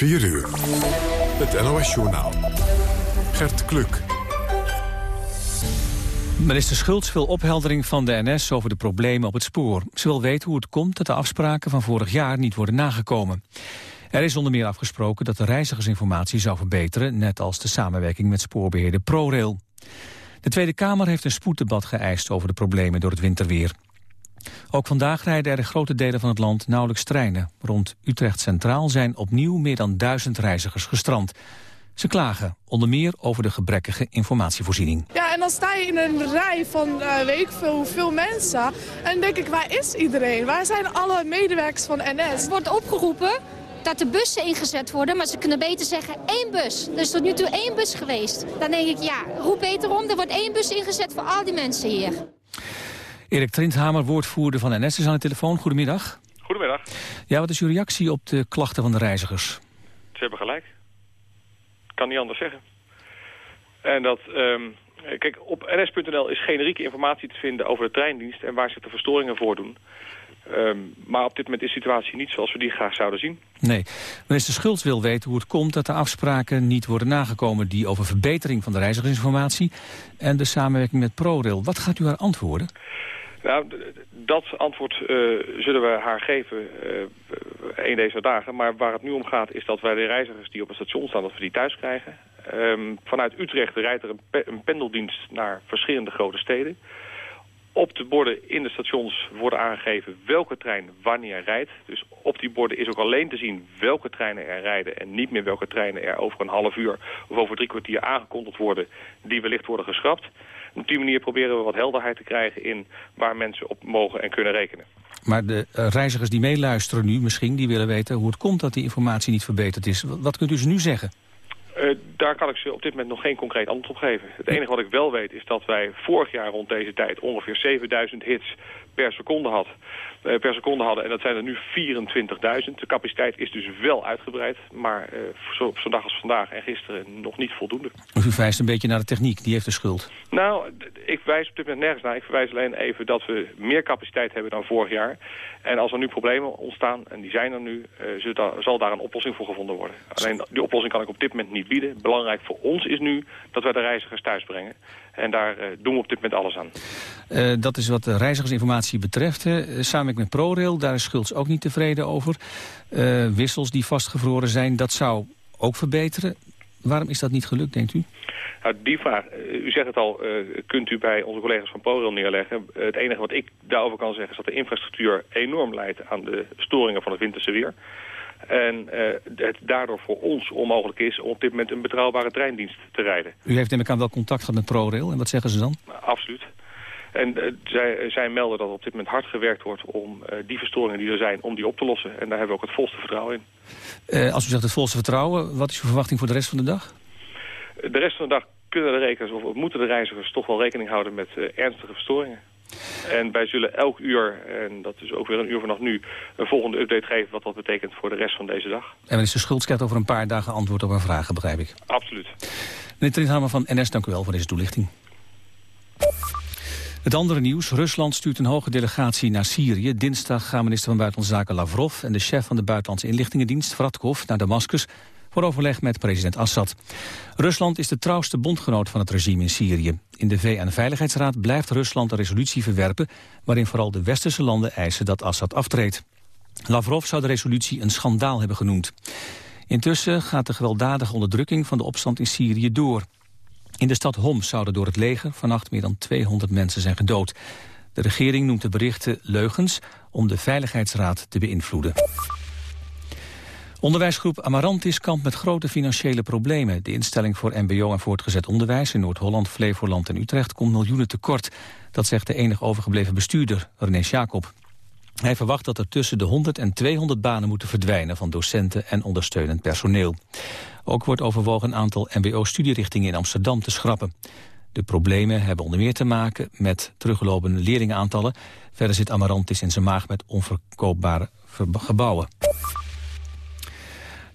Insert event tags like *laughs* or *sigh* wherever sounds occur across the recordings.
4 uur. Het NOS-journaal. Gert Kluk. Minister Schultz wil opheldering van de NS over de problemen op het spoor. Ze wil weten hoe het komt dat de afspraken van vorig jaar niet worden nagekomen. Er is onder meer afgesproken dat de reizigersinformatie zou verbeteren... net als de samenwerking met spoorbeheerder ProRail. De Tweede Kamer heeft een spoeddebat geëist over de problemen door het winterweer. Ook vandaag rijden er in grote delen van het land nauwelijks treinen. Rond Utrecht Centraal zijn opnieuw meer dan duizend reizigers gestrand. Ze klagen onder meer over de gebrekkige informatievoorziening. Ja, en dan sta je in een rij van uh, weet ik veel hoeveel mensen. En dan denk ik, waar is iedereen? Waar zijn alle medewerkers van NS? Er wordt opgeroepen dat de bussen ingezet worden, maar ze kunnen beter zeggen één bus. Er is tot nu toe één bus geweest. Dan denk ik, ja, roep beter om, er wordt één bus ingezet voor al die mensen hier. Erik Trindhamer, woordvoerder van NS, is aan de telefoon. Goedemiddag. Goedemiddag. Ja, wat is uw reactie op de klachten van de reizigers? Ze hebben gelijk. Kan niet anders zeggen. En dat, um, kijk, op ns.nl is generieke informatie te vinden over de treindienst en waar zich de verstoringen voordoen. Um, maar op dit moment is de situatie niet zoals we die graag zouden zien. Nee. Minister Schultz wil weten hoe het komt dat de afspraken niet worden nagekomen... die over verbetering van de reizigersinformatie en de samenwerking met ProRail. Wat gaat u haar antwoorden? Nou, dat antwoord uh, zullen we haar geven uh, een deze dagen. Maar waar het nu om gaat is dat wij de reizigers die op het station staan... dat we die thuis krijgen. Um, vanuit Utrecht rijdt er een, een pendeldienst naar verschillende grote steden. Op de borden in de stations worden aangegeven welke trein wanneer rijdt. Dus op die borden is ook alleen te zien welke treinen er rijden... en niet meer welke treinen er over een half uur of over drie kwartier aangekondigd worden... die wellicht worden geschrapt. Op die manier proberen we wat helderheid te krijgen in waar mensen op mogen en kunnen rekenen. Maar de uh, reizigers die meeluisteren nu misschien, die willen weten hoe het komt dat die informatie niet verbeterd is. Wat kunt u ze nu zeggen? Uh, daar kan ik ze op dit moment nog geen concreet antwoord op geven. Het enige wat ik wel weet is dat wij vorig jaar rond deze tijd ongeveer 7000 hits per seconde had. Eh, per seconde hadden. En dat zijn er nu 24.000. De capaciteit is dus wel uitgebreid. Maar uh, zo, op zo'n dag als vandaag en gisteren nog niet voldoende. Dus u wijst een beetje naar de techniek. Die heeft de schuld. Nou, ik wijs op dit moment nergens naar. Ik verwijs alleen even dat we meer capaciteit hebben dan vorig jaar. En als er nu problemen ontstaan, en die zijn er nu, uh, zal daar een oplossing voor gevonden worden. Alleen die oplossing kan ik op dit moment niet bieden. Belangrijk voor ons is nu dat wij de reizigers thuis brengen. En daar uh, doen we op dit moment alles aan. Uh, dat is wat de reizigersinformatie betreft. Hè. Samen met ProRail, daar is Schultz ook niet tevreden over. Uh, wissels die vastgevroren zijn, dat zou ook verbeteren. Waarom is dat niet gelukt, denkt u? Nou, die vraag, u zegt het al, kunt u bij onze collega's van ProRail neerleggen. het enige wat ik daarover kan zeggen is dat de infrastructuur enorm leidt aan de storingen van het winterse weer. En uh, het daardoor voor ons onmogelijk is om op dit moment een betrouwbare treindienst te rijden. U heeft neem ik aan wel contact gehad met ProRail. En wat zeggen ze dan? Absoluut. En uh, zij, zij melden dat op dit moment hard gewerkt wordt om uh, die verstoringen die er zijn, om die op te lossen. En daar hebben we ook het volste vertrouwen in. Als u zegt het volste vertrouwen, wat is uw verwachting voor de rest van de dag? De rest van de dag kunnen de rekeners, of moeten de reizigers toch wel rekening houden met ernstige verstoringen. En wij zullen elk uur, en dat is ook weer een uur vanaf nu, een volgende update geven wat dat betekent voor de rest van deze dag. En minister Schultz krijgt over een paar dagen antwoord op haar vragen, begrijp ik. Absoluut. Meneer Trindhamer van NS, dank u wel voor deze toelichting. Het andere nieuws. Rusland stuurt een hoge delegatie naar Syrië. Dinsdag gaan minister van Buitenlandse Zaken Lavrov... en de chef van de Buitenlandse Inlichtingendienst, Vratkov, naar Damascus... voor overleg met president Assad. Rusland is de trouwste bondgenoot van het regime in Syrië. In de VN-veiligheidsraad blijft Rusland een resolutie verwerpen... waarin vooral de westerse landen eisen dat Assad aftreedt. Lavrov zou de resolutie een schandaal hebben genoemd. Intussen gaat de gewelddadige onderdrukking van de opstand in Syrië door. In de stad Homs zouden door het leger vannacht meer dan 200 mensen zijn gedood. De regering noemt de berichten leugens om de Veiligheidsraad te beïnvloeden. Onderwijsgroep Amarantis kampt met grote financiële problemen. De instelling voor mbo en voortgezet onderwijs in Noord-Holland, Flevoland en Utrecht komt miljoenen tekort. Dat zegt de enig overgebleven bestuurder, René Jacob. Hij verwacht dat er tussen de 100 en 200 banen moeten verdwijnen van docenten en ondersteunend personeel. Ook wordt overwogen een aantal mbo-studierichtingen in Amsterdam te schrappen. De problemen hebben onder meer te maken met teruglopende leerlingenaantallen. Verder zit Amarantis in zijn maag met onverkoopbare gebouwen.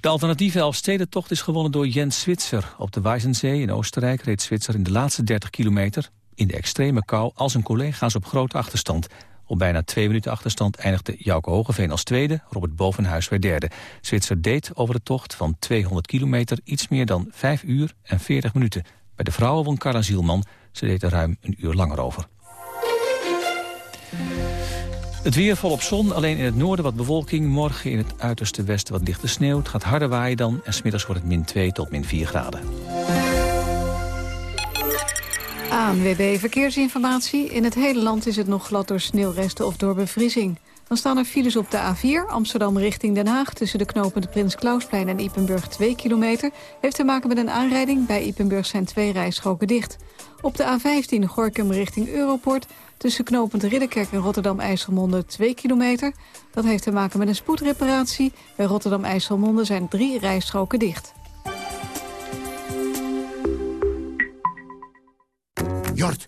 De alternatieve Elfstedentocht is gewonnen door Jens Zwitser. Op de Weissensee in Oostenrijk reed Zwitser in de laatste 30 kilometer... in de extreme kou als zijn collega's op grote achterstand Op bijna twee minuten achterstand eindigde Jouke Hogeveen als tweede. Robert Bovenhuis werd derde. Zwitser deed over de tocht van 200 kilometer iets meer dan 5 uur en 40 minuten. Bij de vrouwen won Carla Zielman. Ze deed er ruim een uur langer over. Het weer volop zon, alleen in het noorden wat bewolking. Morgen in het uiterste westen wat lichte sneeuw. Het gaat harder waaien dan en smiddags wordt het min 2 tot min 4 graden. ANWB Verkeersinformatie. In het hele land is het nog glad door sneeuwresten of door bevriezing. Dan staan er files op de A4, Amsterdam richting Den Haag... tussen de knopende Prins Klausplein en Ipenburg 2 kilometer. Heeft te maken met een aanrijding. Bij Ipenburg zijn twee rijstroken dicht. Op de A15 Gorkum richting Europort... tussen knopend Ridderkerk en Rotterdam-IJsselmonde 2 kilometer. Dat heeft te maken met een spoedreparatie. Bij Rotterdam-IJsselmonde zijn drie rijstroken dicht. Jort,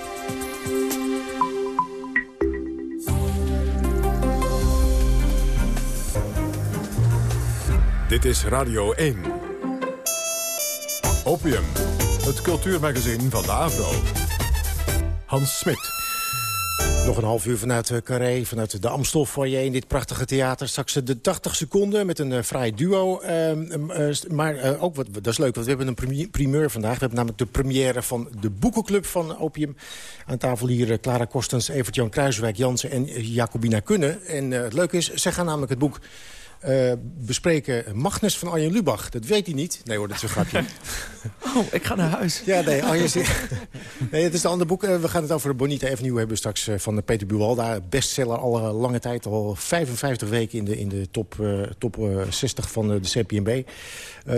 Dit is Radio 1. Opium, het cultuurmagazin van de AVRO. Hans Smit. Nog een half uur vanuit uh, Carré, vanuit de Amstel in dit prachtige theater. Straks uh, de 80 seconden met een uh, vrij duo. Ehm, maar ook, wat, dat is leuk, want we hebben een primeur vandaag. We hebben namelijk de première van de boekenclub van Opium. Aan tafel hier Clara Kostens, Evert-Jan Kruiswijk Jansen en Jacobina Kunnen. En het leuke is, zij gaan namelijk het boek uh, bespreken Magnus van Arjen Lubach. Dat weet hij niet. Nee hoor, dat is een grapje. *laughs* oh, ik ga naar huis. Ja, nee, Arjen *laughs* nee het is een ander boek. Uh, we gaan het over Bonita Avenue hebben straks uh, van Peter Buwalda. Bestseller al lange tijd, al 55 weken in de, in de top, top 60 van de CPMB.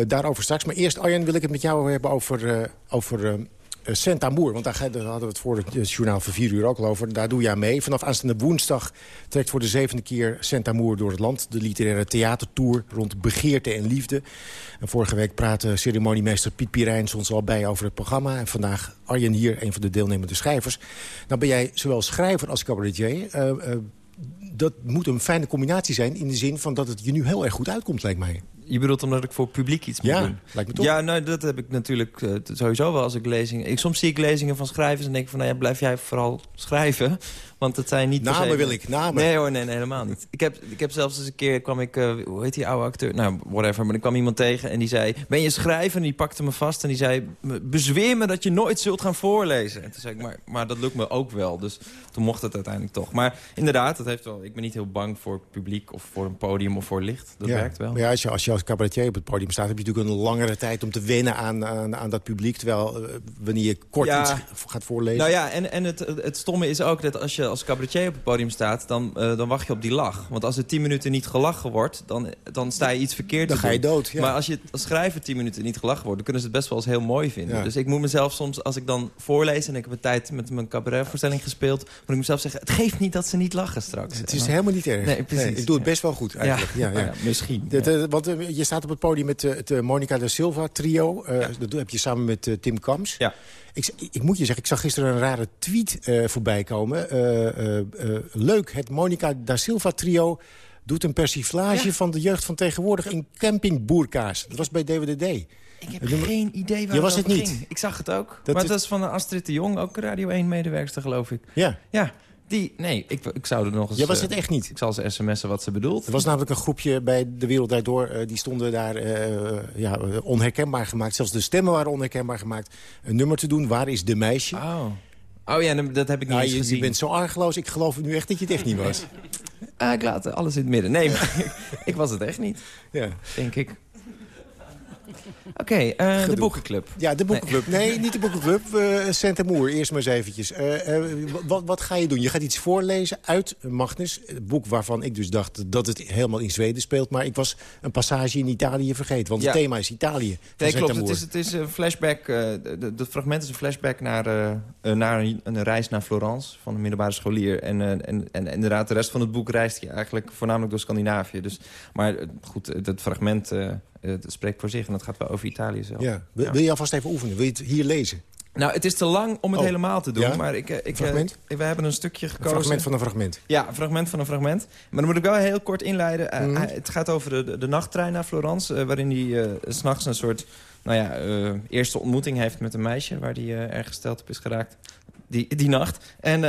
daarover straks. Maar eerst, Arjen, wil ik het met jou hebben over... over Saint Amour, want daar, hadden we het voor het journaal van vier uur ook al over. Daar doe jij mee. Vanaf aanstaande woensdag trekt voor de zevende keer Amour door het land. De literaire theatertour rond begeerte en liefde. En vorige week praatte ceremoniemeester Piet Pirijns ons al bij over het programma. En vandaag Arjen hier, een van de deelnemende schrijvers. Nou ben jij zowel schrijver als cabaretier. Uh, dat moet een fijne combinatie zijn in de zin van dat het je nu heel erg goed uitkomt, lijkt mij. Je bedoelt omdat ik voor publiek iets moet ja, doen? lijkt me toch. Ja, nou, dat heb ik natuurlijk uh, sowieso wel als ik lezingen... Ik, soms zie ik lezingen van schrijvers en denk ik van... Nou ja, blijf jij vooral schrijven. Want het zijn niet... Namen wil ik, namen. Nee hoor, nee, nee, helemaal niet. Ik heb, ik heb zelfs eens een keer, kwam ik... Uh, hoe heet die oude acteur? Nou, whatever. Maar er kwam iemand tegen en die zei... Ben je schrijver? En die pakte me vast en die zei... Bezweer me dat je nooit zult gaan voorlezen. En toen zei ik, maar, maar dat lukt me ook wel. Dus toen mocht het uiteindelijk toch. Maar inderdaad, dat heeft wel... Ik ben niet heel bang voor publiek of voor een podium of voor licht. Dat ja. werkt wel. Maar ja, als je, als je als cabaretier op het podium staat... heb je natuurlijk een langere tijd om te wennen aan, aan, aan dat publiek. Terwijl uh, wanneer je kort Ja. iets gaat voorlezen... Nou ja, en, en het, het stomme is ook dat als je als cabaretier op het podium staat... Dan, eh, dan wacht je op die lach. Want als er tien minuten niet gelachen wordt... dan, dan sta je iets verkeerd Dan te ga je dood, ja. Maar als je als schrijver tien minuten niet gelachen wordt... dan kunnen ze het best wel eens heel mooi vinden. Ja. Dus ik moet mezelf soms, als ik dan voorlees... en ik heb een tijd met mijn cabaretvoorstelling gespeeld... moet ik mezelf zeggen, het geeft niet dat ze niet lachen straks. Het is helemaal niet erg. Nee, precies. ik doe het best wel goed eigenlijk. Ja, ja, ja, misschien. Eh, want eh, je staat op het podium met eh, het Monica da Silva trio. Dat doe- heb je samen met Tim Kams. Ja. Ik, ik moet je zeggen, ik zag gisteren een rare tweet eh, voorbij komen. Leuk, het Monica da Silva trio doet een persiflage van de jeugd van tegenwoordig... in campingboerka's. Dat was bij DWDD. Ik heb geen idee waar Je was het het niet? ging. Ik zag het ook. Dat maar is- dat is van Astrid de Jong, ook Radio 1-medewerkster, geloof ik. Ja, Ja, die... Nee, ik, ik zou er nog eens... jij was eh, het echt niet. Ik zal ze sms'en wat ze bedoelt. Er was namelijk een groepje bij De Wereld Draait Door. eh, die stonden daar eh, ja, eh, onherkenbaar gemaakt. Zelfs de stemmen waren onherkenbaar gemaakt. Een nummer te doen, Waar is de meisje? Oh. Oh ja, dat heb ik niet Nou, eens je, gezien. je bent zo argeloos. Ik geloof nu echt dat je het echt niet was. Ah, *laughs* ik laat alles in het midden. Nee, maar *laughs* ik was het echt niet, Ja. denk ik. Oké, eh, de boekenclub. Ja, de boekenclub. Nee, niet de boekenclub. Santa Moer, eerst maar eens eventjes. Uh, wat, wat ga je doen? Je gaat iets voorlezen uit Magnus. Het boek waarvan ik dus dacht dat het helemaal in Zweden speelt. Maar ik was een passage in Italië vergeten. Want Ja. het thema is Italië. Nee, klopt. Het is, het is een flashback. eh, Het fragment is een flashback naar, eh, eh, naar een, een reis naar Florence van een middelbare scholier. En, eh, en, en inderdaad, de rest van het boek reist hij eigenlijk voornamelijk door Scandinavië. Dus, maar eh, goed, het het fragment eh, eh, het spreekt voor zich en het gaat wel over Italië zelf. Ja. Wil, wil je alvast even oefenen? Wil je het hier lezen? Nou, het is te lang om het Oh. helemaal te doen. Ja? Maar ik, eh, ik, eh, Fragment? we hebben een stukje Een gekozen. fragment van een fragment. Ja, een fragment van een fragment. Maar dan moet ik wel heel kort inleiden. Eh, Mhm. het gaat over de, de, nachttrein naar Florence... waarin hij s s'nachts een soort nou ja, eerste ontmoeting heeft met een meisje... waar hij erg gesteld op is geraakt die, die nacht. En,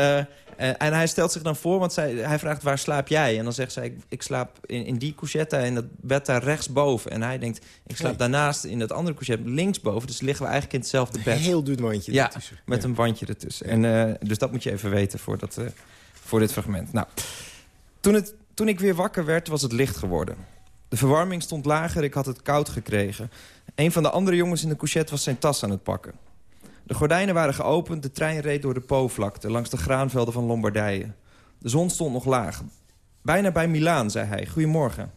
eh, en hij stelt zich dan voor, want zij, hij vraagt waar slaap jij? En dan zegt zij, ik, ik slaap in, in die couchette in dat bed daar rechtsboven. En hij denkt, ik slaap Hey. daarnaast in dat andere couchette linksboven. Dus liggen we eigenlijk in hetzelfde bed. Heel dun wandje Ja, ertussen. met Ja. een wandje ertussen. En, eh, dus dat moet je even weten voor, dat, eh, voor dit fragment. Nou, toen, het, toen ik weer wakker werd, was het licht geworden. De verwarming stond lager, ik had het koud gekregen. Een van de andere jongens in de couchette was zijn tas aan het pakken. De gordijnen waren geopend, de trein reed door de Po-vlakte... langs de graanvelden van Lombardije. De zon stond nog laag. Bijna bij Milaan, zei hij. Goedemorgen.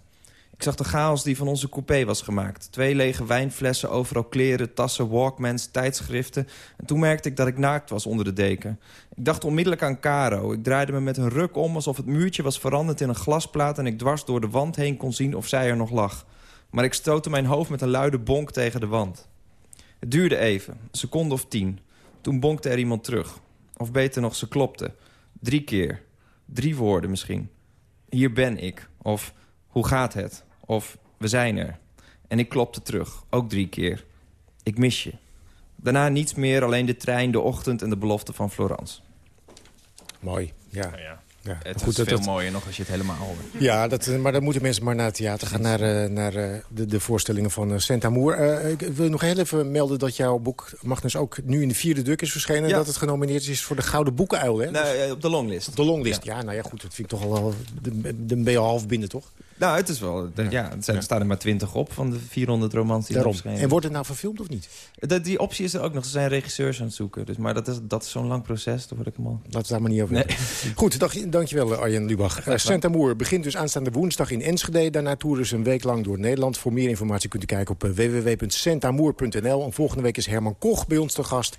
Ik zag de chaos die van onze coupé was gemaakt. Twee lege wijnflessen, overal kleren, tassen, walkmans, tijdschriften. En toen merkte ik dat ik naakt was onder de deken. Ik dacht onmiddellijk aan Caro. Ik draaide me met een ruk om alsof het muurtje was veranderd in een glasplaat... en ik dwars door de wand heen kon zien of zij er nog lag. Maar ik stootte mijn hoofd met een luide bonk tegen de wand. Het duurde even, een seconde of tien. Toen bonkte er iemand terug. Of beter nog, ze klopte. Drie keer. Drie woorden misschien. Hier ben ik. Of hoe gaat het? Of we zijn er. En ik klopte terug, ook drie keer. Ik mis je. Daarna niets meer, alleen de trein, de ochtend en de belofte van Florence. Mooi, ja. ja. Ja, Het goed, is dat- veel dat- mooier nog als je het helemaal hoort. Ja, dat, eh, maar dan moeten mensen maar naar het theater gaan. Naar, eh, naar eh, de, de voorstellingen van uh, Santa. Eh, ik wil nog heel even melden dat jouw boek Magnus ook nu in de vierde druk is verschenen. Ja. Dat het genomineerd is voor de Gouden Boekenuil. Hè? Nee, op de longlist. Op de longlist. Ja. nou ja, goed. Dat vind ik toch al wel... de- Dan ben je half binnen, toch? Nou, het is wel... Ja, er, zijn, er staan er maar twintig op van de 400 romans die er Daarom. En wordt het nou verfilmd of niet? Dat, die optie is er ook nog. Er zijn regisseurs aan het zoeken. Dus, maar dat is, dat is zo'n lang proces. Daar word ik hem al... Laten we daar maar niet over Nee. Goed, dag, dankjewel eh, Arjen Lubach. Uh, begint dus aanstaande woensdag in Enschede. Daarna toeren ze een week lang door Nederland. Voor meer informatie kunt u kijken op eh, www.sentamoer.nl. En volgende week is Herman Koch bij ons te gast.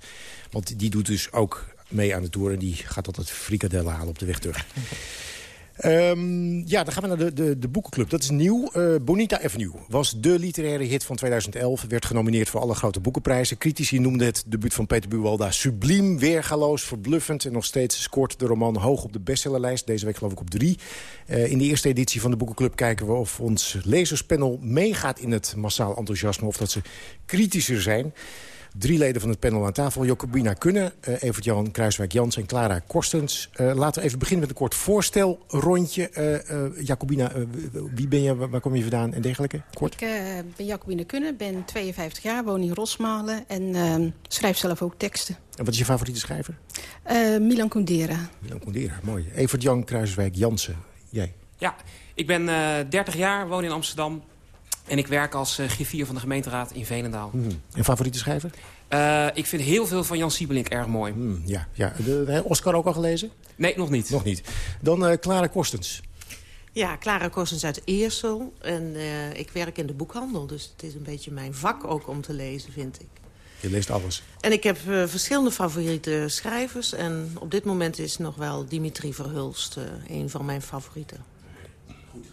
Want die doet dus ook mee aan de tour. En die gaat altijd frikadellen halen op de weg terug. Ehm, ja, dan gaan we naar de, de, de boekenclub. Dat is nieuw. Eh, Bonita Avenue was de literaire hit van 2011. Werd genomineerd voor alle grote boekenprijzen. Critici noemden het debuut van Peter Buwalda subliem, weergaloos, verbluffend. En nog steeds scoort de roman hoog op de bestsellerlijst. Deze week geloof ik op drie. Eh, in de eerste editie van de boekenclub kijken we of ons lezerspanel meegaat in het massaal enthousiasme. Of dat ze kritischer zijn. Drie leden van het panel aan tafel. Jacobina Kunne, uh, Evert-Jan Kruiswijk-Jans en Clara Korstens. Uh, laten we even beginnen met een kort voorstelrondje. Uh, Jacobina, wie ben je, waar kom je vandaan en dergelijke? Kort. Ik ben Jacobina Kunne, ben 52 jaar, woon in Rosmalen en ehm, schrijf zelf ook teksten. En wat is je favoriete schrijver? Milan Kundera. Milan Kundera, mooi. Evert-Jan Kruiswijk-Jansen, jij? Ja, ik ben 30 jaar, woon in Amsterdam. En ik werk als uh, griffier van de gemeenteraad in Veenendaal. Mm. En favoriete schrijver? Uh, ik vind heel veel van Jan Siebelink erg mooi. Mm, ja, ja. De, de, Oscar ook al gelezen? Nee, nog niet. Nog niet. Dan uh, Clara Kostens. Ja, Clara Kostens uit Eersel. En uh, ik werk in de boekhandel. Dus het is een beetje mijn vak ook om te lezen, vind ik. Je leest alles. En ik heb uh, verschillende favoriete schrijvers. En op dit moment is nog wel Dimitri Verhulst een van mijn favorieten. Goed.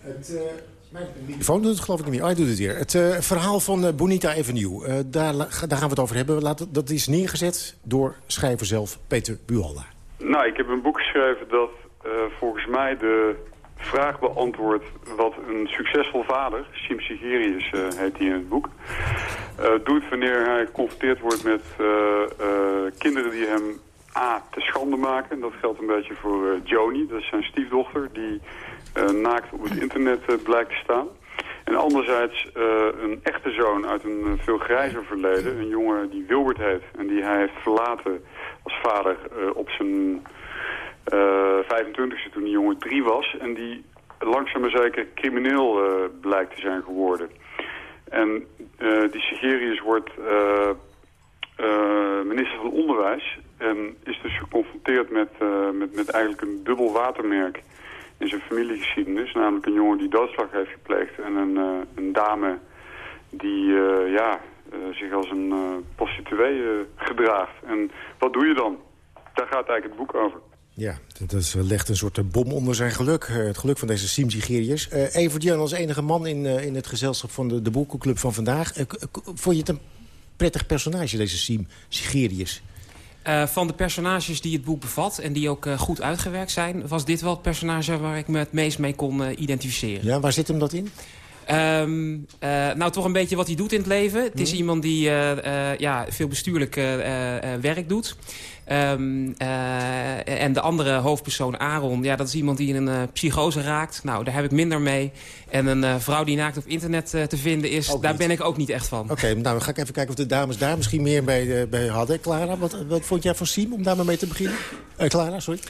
Het... Mijn doet het geloof ik niet meer. Oh, hij doet het weer. Het uh, verhaal van uh, Bonita Avenue. Uh, daar, daar gaan we het over hebben. Dat is neergezet door schrijver zelf, Peter Bualda. Nou, ik heb een boek geschreven dat volgens mij de vraag beantwoordt... wat een succesvol vader, Sim Sigerius heet hij in het boek... doet wanneer hij geconfronteerd wordt met kinderen die hem A, te schande maken. Dat geldt een beetje voor Joni, dat is zijn stiefdochter... die naakt op het internet uh, blijkt te staan. En anderzijds uh, een echte zoon uit een veel grijzer verleden. Een jongen die Wilbert heet en die hij heeft verlaten als vader op zijn 25e toen die jongen drie was. En die langzaam maar zeker crimineel blijkt te zijn geworden. En die Sigerius wordt minister van Onderwijs. En is dus geconfronteerd met, met, met eigenlijk een dubbel watermerk in zijn familiegeschiedenis. Namelijk een jongen die doodslag heeft gepleegd en een, een dame die ja, zich als een prostituee gedraagt. En wat doe je dan? Daar gaat eigenlijk het boek over. Ja, dat is, legt een soort bom onder zijn geluk. het geluk van deze Sim Sigerius. Uh, Evert Jan als enige man in, in het gezelschap van de, de boekenclub van vandaag. vond je het een prettig personage, deze Sim Sigerius? Uh, van de personages die het boek bevat en die ook uh, goed uitgewerkt zijn... was dit wel het personage waar ik me het meest mee kon uh, identificeren. Ja, waar zit hem dat in? Um, nou, toch een beetje wat hij doet in het leven. Het is iemand die ja, veel bestuurlijk werk doet. Um, uh, en de andere hoofdpersoon, Aaron, ja, dat is iemand die in een psychose raakt. Nou, daar heb ik minder mee. En een vrouw die naakt op internet te vinden is, ook daar niet. ben ik ook niet echt van. Oké, okay, nou dan ga ik even kijken of de dames daar misschien meer bij, bij hadden. Clara, wat, wat vond jij van Siem, om daar maar mee te beginnen? Clara, sorry.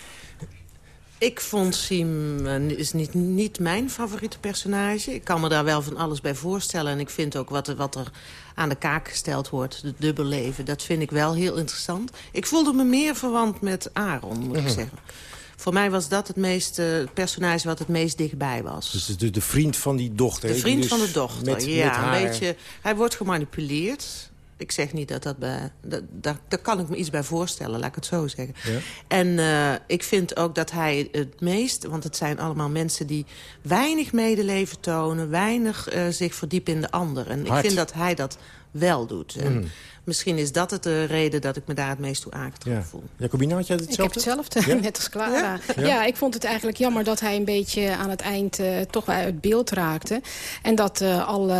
Ik vond Siem is niet, niet mijn favoriete personage. Ik kan me daar wel van alles bij voorstellen. En ik vind ook wat, wat er aan de kaak gesteld wordt, het dubbelleven... dat vind ik wel heel interessant. Ik voelde me meer verwant met Aaron, moet ik zeggen. Voor mij was dat het, meest, uh, het personage wat het meest dichtbij was. Dus de, de vriend van die dochter. De vriend dus van de dochter, met, ja. Met haar... een beetje, hij wordt gemanipuleerd. Ik zeg niet dat dat bij... Dat, daar, daar kan ik me iets bij voorstellen, laat ik het zo zeggen. Ja. En uh, ik vind ook dat hij het meest... Want het zijn allemaal mensen die weinig medeleven tonen... weinig uh, zich verdiepen in de ander. En Hard. ik vind dat hij dat wel doet. En mm. Misschien is dat het de reden dat ik me daar het meest toe aangetrokken ja. voel. Jacobina, had jij hetzelfde? Ik heb hetzelfde, ja? *laughs* net als Clara. Ja? ja? ik vond het eigenlijk jammer dat hij een beetje aan het eind uh, toch uit beeld raakte. En dat uh, alle,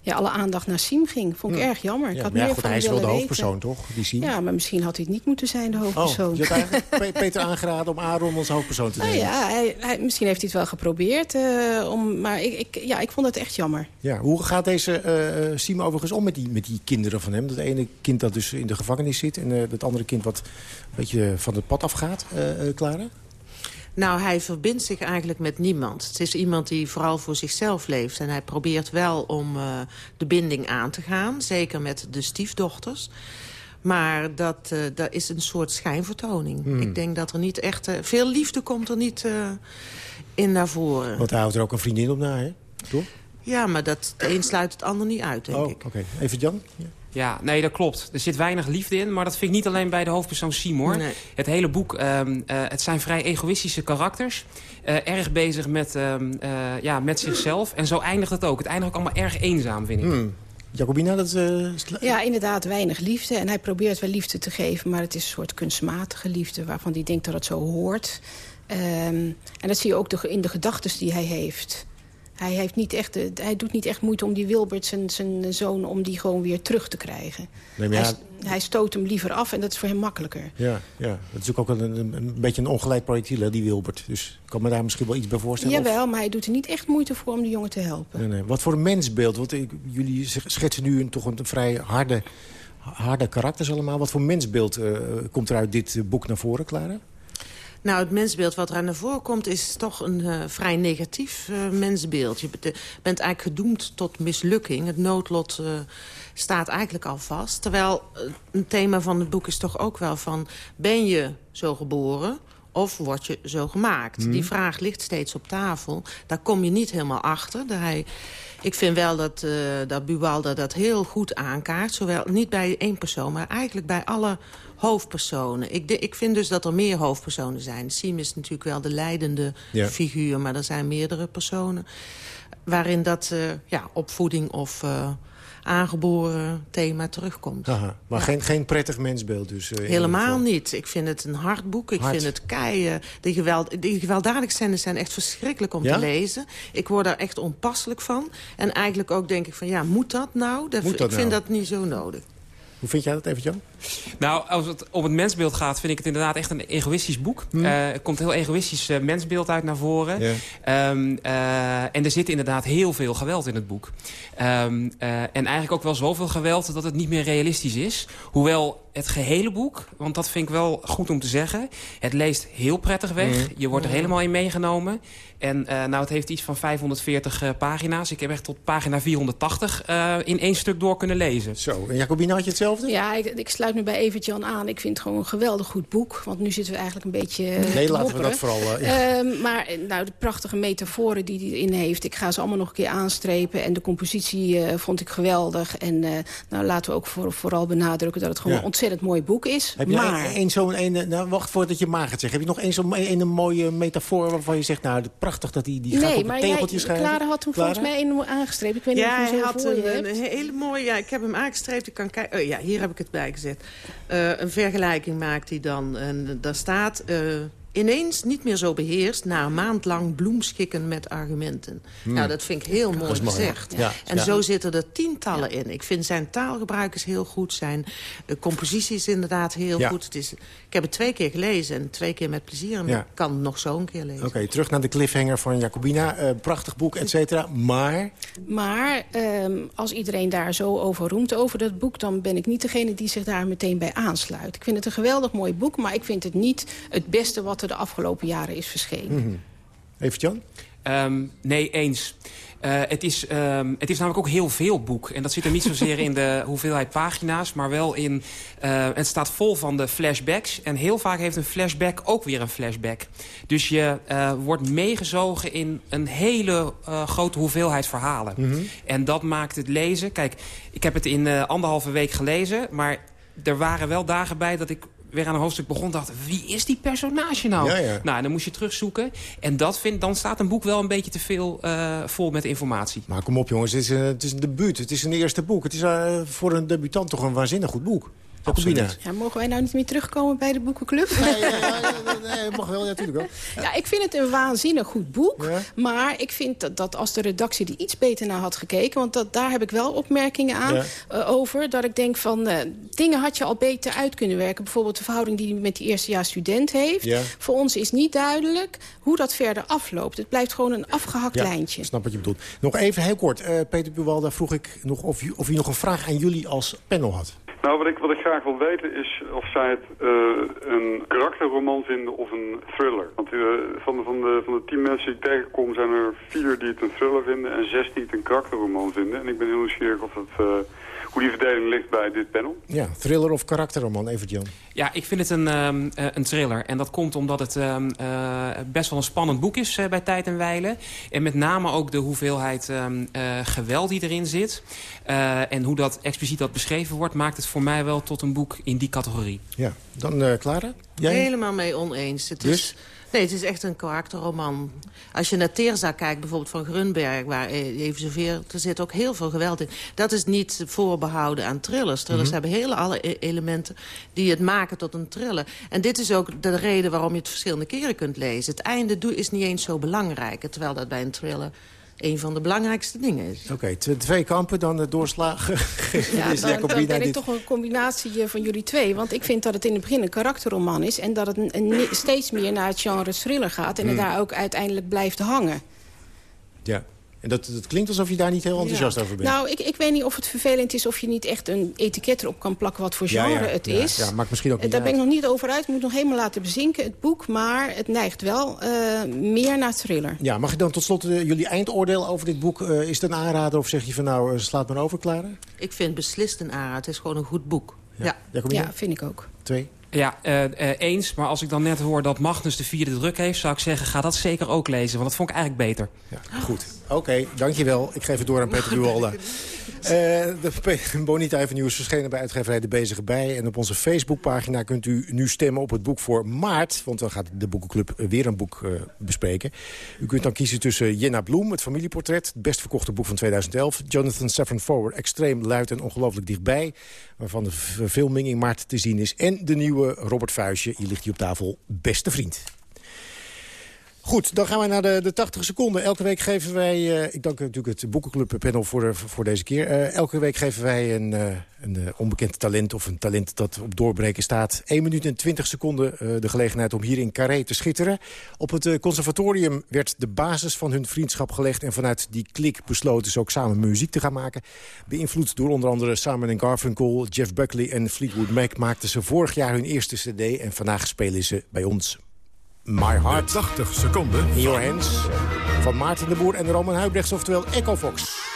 ja, alle aandacht naar Siem ging. Vond ik erg jammer. Ik had meer goed, hij is wel de hoofdpersoon, weten. toch? Die Siem? Ja, maar misschien had hij het niet moeten zijn, de hoofdpersoon. Oh, je had eigenlijk *laughs* Peter aangeraden om Aaron als hoofdpersoon te nemen. Nou ja, hij, hij, misschien heeft hij het wel geprobeerd. Uh, om, maar ik, ik, ja, ik vond het echt jammer. Ja, hoe gaat deze Siem overigens om met die, met die kinderen van hem? Dat ene kind dat dus in de gevangenis zit... en het andere kind wat een beetje van het pad afgaat, uh, uh, Clara? Nou, hij verbindt zich eigenlijk met niemand. Het is iemand die vooral voor zichzelf leeft. En hij probeert wel om uh, de binding aan te gaan. Zeker met de stiefdochters. Maar dat, uh, dat is een soort schijnvertoning. Hmm. Ik denk dat er niet echt... Uh, veel liefde komt er niet in naar voren. Want hij houdt er ook een vriendin op na, hè? Toch? Ja, maar dat, de een sluit het ander niet uit, denk oh, ik. oké. Okay. Even Jan? Ja. Ja, nee, dat klopt. Er zit weinig liefde in, maar dat vind ik niet alleen bij de hoofdpersoon Seymour. Nee. Het hele boek, um, uh, het zijn vrij egoïstische karakters. Uh, erg bezig met, um, uh, ja, met zichzelf. En zo eindigt het ook. Het eindigt ook allemaal erg eenzaam, vind ik. Hmm. Jacobina, dat is... Ja, inderdaad, weinig liefde. En hij probeert wel liefde te geven, maar het is een soort kunstmatige liefde... waarvan hij denkt dat het zo hoort. Um, en dat zie je ook de, in de gedachten die hij heeft... Hij, heeft niet echt, hij doet niet echt moeite om die Wilbert, zijn, zijn zoon... om die gewoon weer terug te krijgen. Nee, hij, hij, stoot hem liever af en dat is voor hem makkelijker. Ja, ja. dat is ook een, een, een beetje een ongeleid projectiel, hè, die Wilbert. Dus ik kan me daar misschien wel iets bij voorstellen. Jawel, of... maar hij doet er niet echt moeite voor om de jongen te helpen. Nee, nee. Wat voor een mensbeeld? Want ik, jullie schetsen nu een, toch een, vrij harde, harde karakters allemaal. Wat voor mensbeeld uh, komt er uit dit boek naar voren, Clara? Nou, het mensbeeld wat er naar voren komt is toch een uh, vrij negatief uh, mensbeeld. Je bent eigenlijk gedoemd tot mislukking. Het noodlot uh, staat eigenlijk al vast. Terwijl een thema van het boek is toch ook wel van... ben je zo geboren of word je zo gemaakt? Mm. Die vraag ligt steeds op tafel. Daar kom je niet helemaal achter. Hij, ik vind wel dat, uh, dat Buwalda dat heel goed aankaart. Zowel niet bij één persoon, maar eigenlijk bij alle hoofdpersonen. Ik, de, ik vind dus dat er meer hoofdpersonen zijn. Siem is natuurlijk wel de leidende ja. figuur, maar er zijn meerdere personen... waarin dat uh, ja, opvoeding of uh, aangeboren thema terugkomt. Aha, maar ja. geen, geen prettig mensbeeld dus? Uh, Helemaal niet. Ik vind het een hard boek. Ik hard. vind het keien. De, geweld, de gewelddadige zijn echt verschrikkelijk om ja? te lezen. Ik word daar echt onpasselijk van. En eigenlijk ook denk ik van, ja, moet dat nou? Dat, moet dat ik vind nou? dat niet zo nodig. Hoe vind jij dat even, Jan? Nou, als het om het mensbeeld gaat, vind ik het inderdaad echt een egoïstisch boek. Hm. Eh, er komt een heel egoïstisch eh, mensbeeld uit naar voren. Ehm, eh, en er zit inderdaad heel veel geweld in het boek. Ehm, eh, en eigenlijk ook wel zoveel geweld dat het niet meer realistisch is. Hoewel het gehele boek, want dat vind ik wel goed om te zeggen... het leest heel prettig weg. Mhm. Je wordt er helemaal in meegenomen. En eh, nou, het heeft iets van 540 eh, pagina's. Ik heb echt tot pagina 480 eh, in één stuk door kunnen lezen. Zo, en Jacobine, had je hetzelfde? Ja, ik, ik sluit me bij Evert-Jan aan. Ik vind het gewoon een geweldig goed boek. Want nu zitten we eigenlijk een beetje Nee, te laten we dat vooral... eh, ja. Ehm, maar eh, nou, de prachtige metaforen die hij erin heeft... ik ga ze allemaal nog een keer aanstrepen. En de compositie eh, vond ik geweldig. En eh, nou, laten we ook voor, vooral benadrukken... dat het gewoon Ja. een ontzettend mooi boek is. Heb je maar... een zo'n... Een, nou, wacht voordat je maar gaat zeggen. Heb je nog een zo'n een, een mooie metafoor waarvan je zegt... nou, prachtig dat die, die gaat nee, op een maar tegeltje jij, schrijven? Clara had hem Clara? volgens mij een aangestreept. Ik weet niet Ja, of je hij zo had een, een hele mooie... Ja, ik heb hem aangestreept. Ik kan kijken. Oh, ja, hier heb ik het bijgezet. Een vergelijking maakt hij dan. En daar staat... ineens niet meer zo beheerst... na een maand lang bloemschikken met argumenten. Hmm. Nou, dat vind ik heel mooi, gezegd. Ja. En Ja. zo zitten er tientallen in. Ik vind zijn taalgebruik is heel goed. Zijn compositie is inderdaad heel Ja. goed. Het is, ik heb het twee keer gelezen en twee keer met plezier. En Ja. ik kan het nog zo een keer lezen. Oké, terug naar de cliffhanger van Jacobina. Eh, prachtig boek, et cetera. Maar... Maar ehm, als iedereen daar zo over roemt over dat boek... dan ben ik niet degene die zich daar meteen bij aansluit. Ik vind het een geweldig mooi boek... maar ik vind het niet het beste wat er de afgelopen jaren is verschenen. Even Jan? Ehm, nee, eens. Eh, het, is, ehm, het is namelijk ook heel veel boek. En dat zit er niet zozeer in de *laughs* hoeveelheid pagina's... maar wel in... eh, het staat vol van de flashbacks. En heel vaak heeft een flashback ook weer een flashback. Dus je eh, wordt meegezogen in een hele eh, grote hoeveelheid verhalen. Mhm. En dat maakt het lezen... Kijk, ik heb het in eh, anderhalve week gelezen... maar er waren wel dagen bij dat ik weer aan een hoofdstuk begon... dacht, wie is die personage nou? Ja, ja. Nou, dan moest je terugzoeken. En dat vind, dan staat een boek wel een beetje te veel eh, vol met informatie. Maar kom op jongens, het is, een, het is een debuut. Het is een eerste boek. Het is eh, voor een debutant toch een waanzinnig goed boek. Jacobina. Ja, mogen wij nou niet meer terugkomen bij de boekenclub? Nee, ja, ja, ja, nee, mag wel, ja, natuurlijk wel. *laughs* Ja, ik vind het een waanzinnig goed boek. Ja. Maar ik vind dat, dat als de redactie er iets beter naar had gekeken... want dat, daar heb ik wel opmerkingen aan Ja. eh, over... dat ik denk van, eh, dingen had je al beter uit kunnen werken. Bijvoorbeeld de verhouding die hij met die eerstejaars student heeft. Ja. Voor ons is niet duidelijk hoe dat verder afloopt. Het blijft gewoon een afgehakt Ja, lijntje. ik snap wat je bedoelt. Nog even heel kort. eh, Peter Buwalda vroeg ik nog of u, of u nog een vraag aan jullie als panel had. Nou, wat ik, wat ik graag wil weten is of zij het eh, een karakterroman vinden of een thriller. Want eh, van, de, van, de, van de tien mensen die ik tegenkom zijn er vier die het een thriller vinden en zes die het een karakterroman vinden. En ik ben heel nieuwsgierig of het, eh, hoe die verdeling ligt bij dit panel. Ja, thriller of karakterroman, even Jan. Ja, ik vind het een, ehm, eh, een thriller. En dat komt omdat het ehm, eh, best wel een spannend boek is eh, bij Tijd en Weilen. En met name ook de hoeveelheid ehm, eh, geweld die erin zit. Eh, en hoe dat expliciet dat beschreven wordt... maakt het voor mij wel tot een boek in die categorie. Ja, dan eh Clara? Jij? Helemaal mee oneens. Het Dus? is, nee, het is echt een karakterroman. Als je naar Teerza kijkt, bijvoorbeeld van Grunberg... waar even zoveel, er zit ook heel veel geweld in. Dat is niet voorbehouden aan thrillers. Thrillers Mhm. hebben hele alle e- elementen die het maken tot een thriller. En dit is ook de reden waarom je het verschillende keren kunt lezen. Het einde doe- is niet eens zo belangrijk. Terwijl dat bij een thriller een van de belangrijkste dingen is. Oké, tw- twee kampen, dan de doorslagen. Ja, *laughs* dan, dan ben ik dit- toch een combinatie eh, van jullie twee. Want ik vind dat het in het begin een karakterroman is... en dat het een, een- steeds meer naar het genre thriller gaat... en Hmm. het daar ook uiteindelijk blijft hangen. Ja, en dat, dat klinkt alsof je daar niet heel enthousiast Ja. over bent. Nou, ik, ik weet niet of het vervelend is of je niet echt een etiket erop kan plakken... wat voor genre ja, het ja, is. ja, maakt misschien ook Eh, niet Daar ben ik nog niet over uit. Ik moet nog helemaal laten bezinken, het boek. Maar het neigt wel eh, meer naar thriller. Ja, mag ik dan tot slot eh, jullie eindoordeel over dit boek? eh, is het een aanrader of zeg je van nou, slaat maar over, Clara? Ik vind beslist een aanraad. Het is gewoon een goed boek. Ja? Ja, vind ik ook. Twee? Ja, eh, eh, eens. Maar als ik dan net hoor dat Magnus de vierde druk heeft... zou ik zeggen, ga dat zeker ook lezen. Want dat vond ik eigenlijk beter. Ja, goed. Oké, dankjewel. Ik geef het door aan Peter Buwalda. *laughs* Eh, de *laughs* Bonita Avenue is verschenen bij uitgeverij De Bezige Bij. En op onze Facebookpagina kunt u nu stemmen op het boek voor maart. Want dan gaat de Boekenclub weer een boek eh, bespreken. U kunt dan kiezen tussen Jenna Bloem, het familieportret... het best verkochte boek van 2011. Jonathan Safran Foer, extreem luid en ongelooflijk dichtbij... waarvan de verfilming in maart te zien is. En de nieuwe Robert Vuijsje, hier ligt hij op tafel, Beste Vriend. Goed, dan gaan we naar de, de 80 seconden. Elke week geven wij... eh, ik dank natuurlijk het Boekenclub-panel voor, voor deze keer. Eh, elke week geven wij een, eh, een onbekend talent... of een talent dat op doorbreken staat. 1 minuut en 20 seconden de gelegenheid om hier in Carré te schitteren. Op het conservatorium werd de basis van hun vriendschap gelegd... en vanuit die klik besloten ze ook samen muziek te gaan maken. Beïnvloed door onder andere Simon Garfunkel, Jeff Buckley en Fleetwood Mac... maakten ze vorig jaar hun eerste cd... en vandaag spelen ze bij ons My Heart. 80 seconden. In Your Hands. Van Maarten de Boer en Roman Huibrechts, oftewel Echo Fox.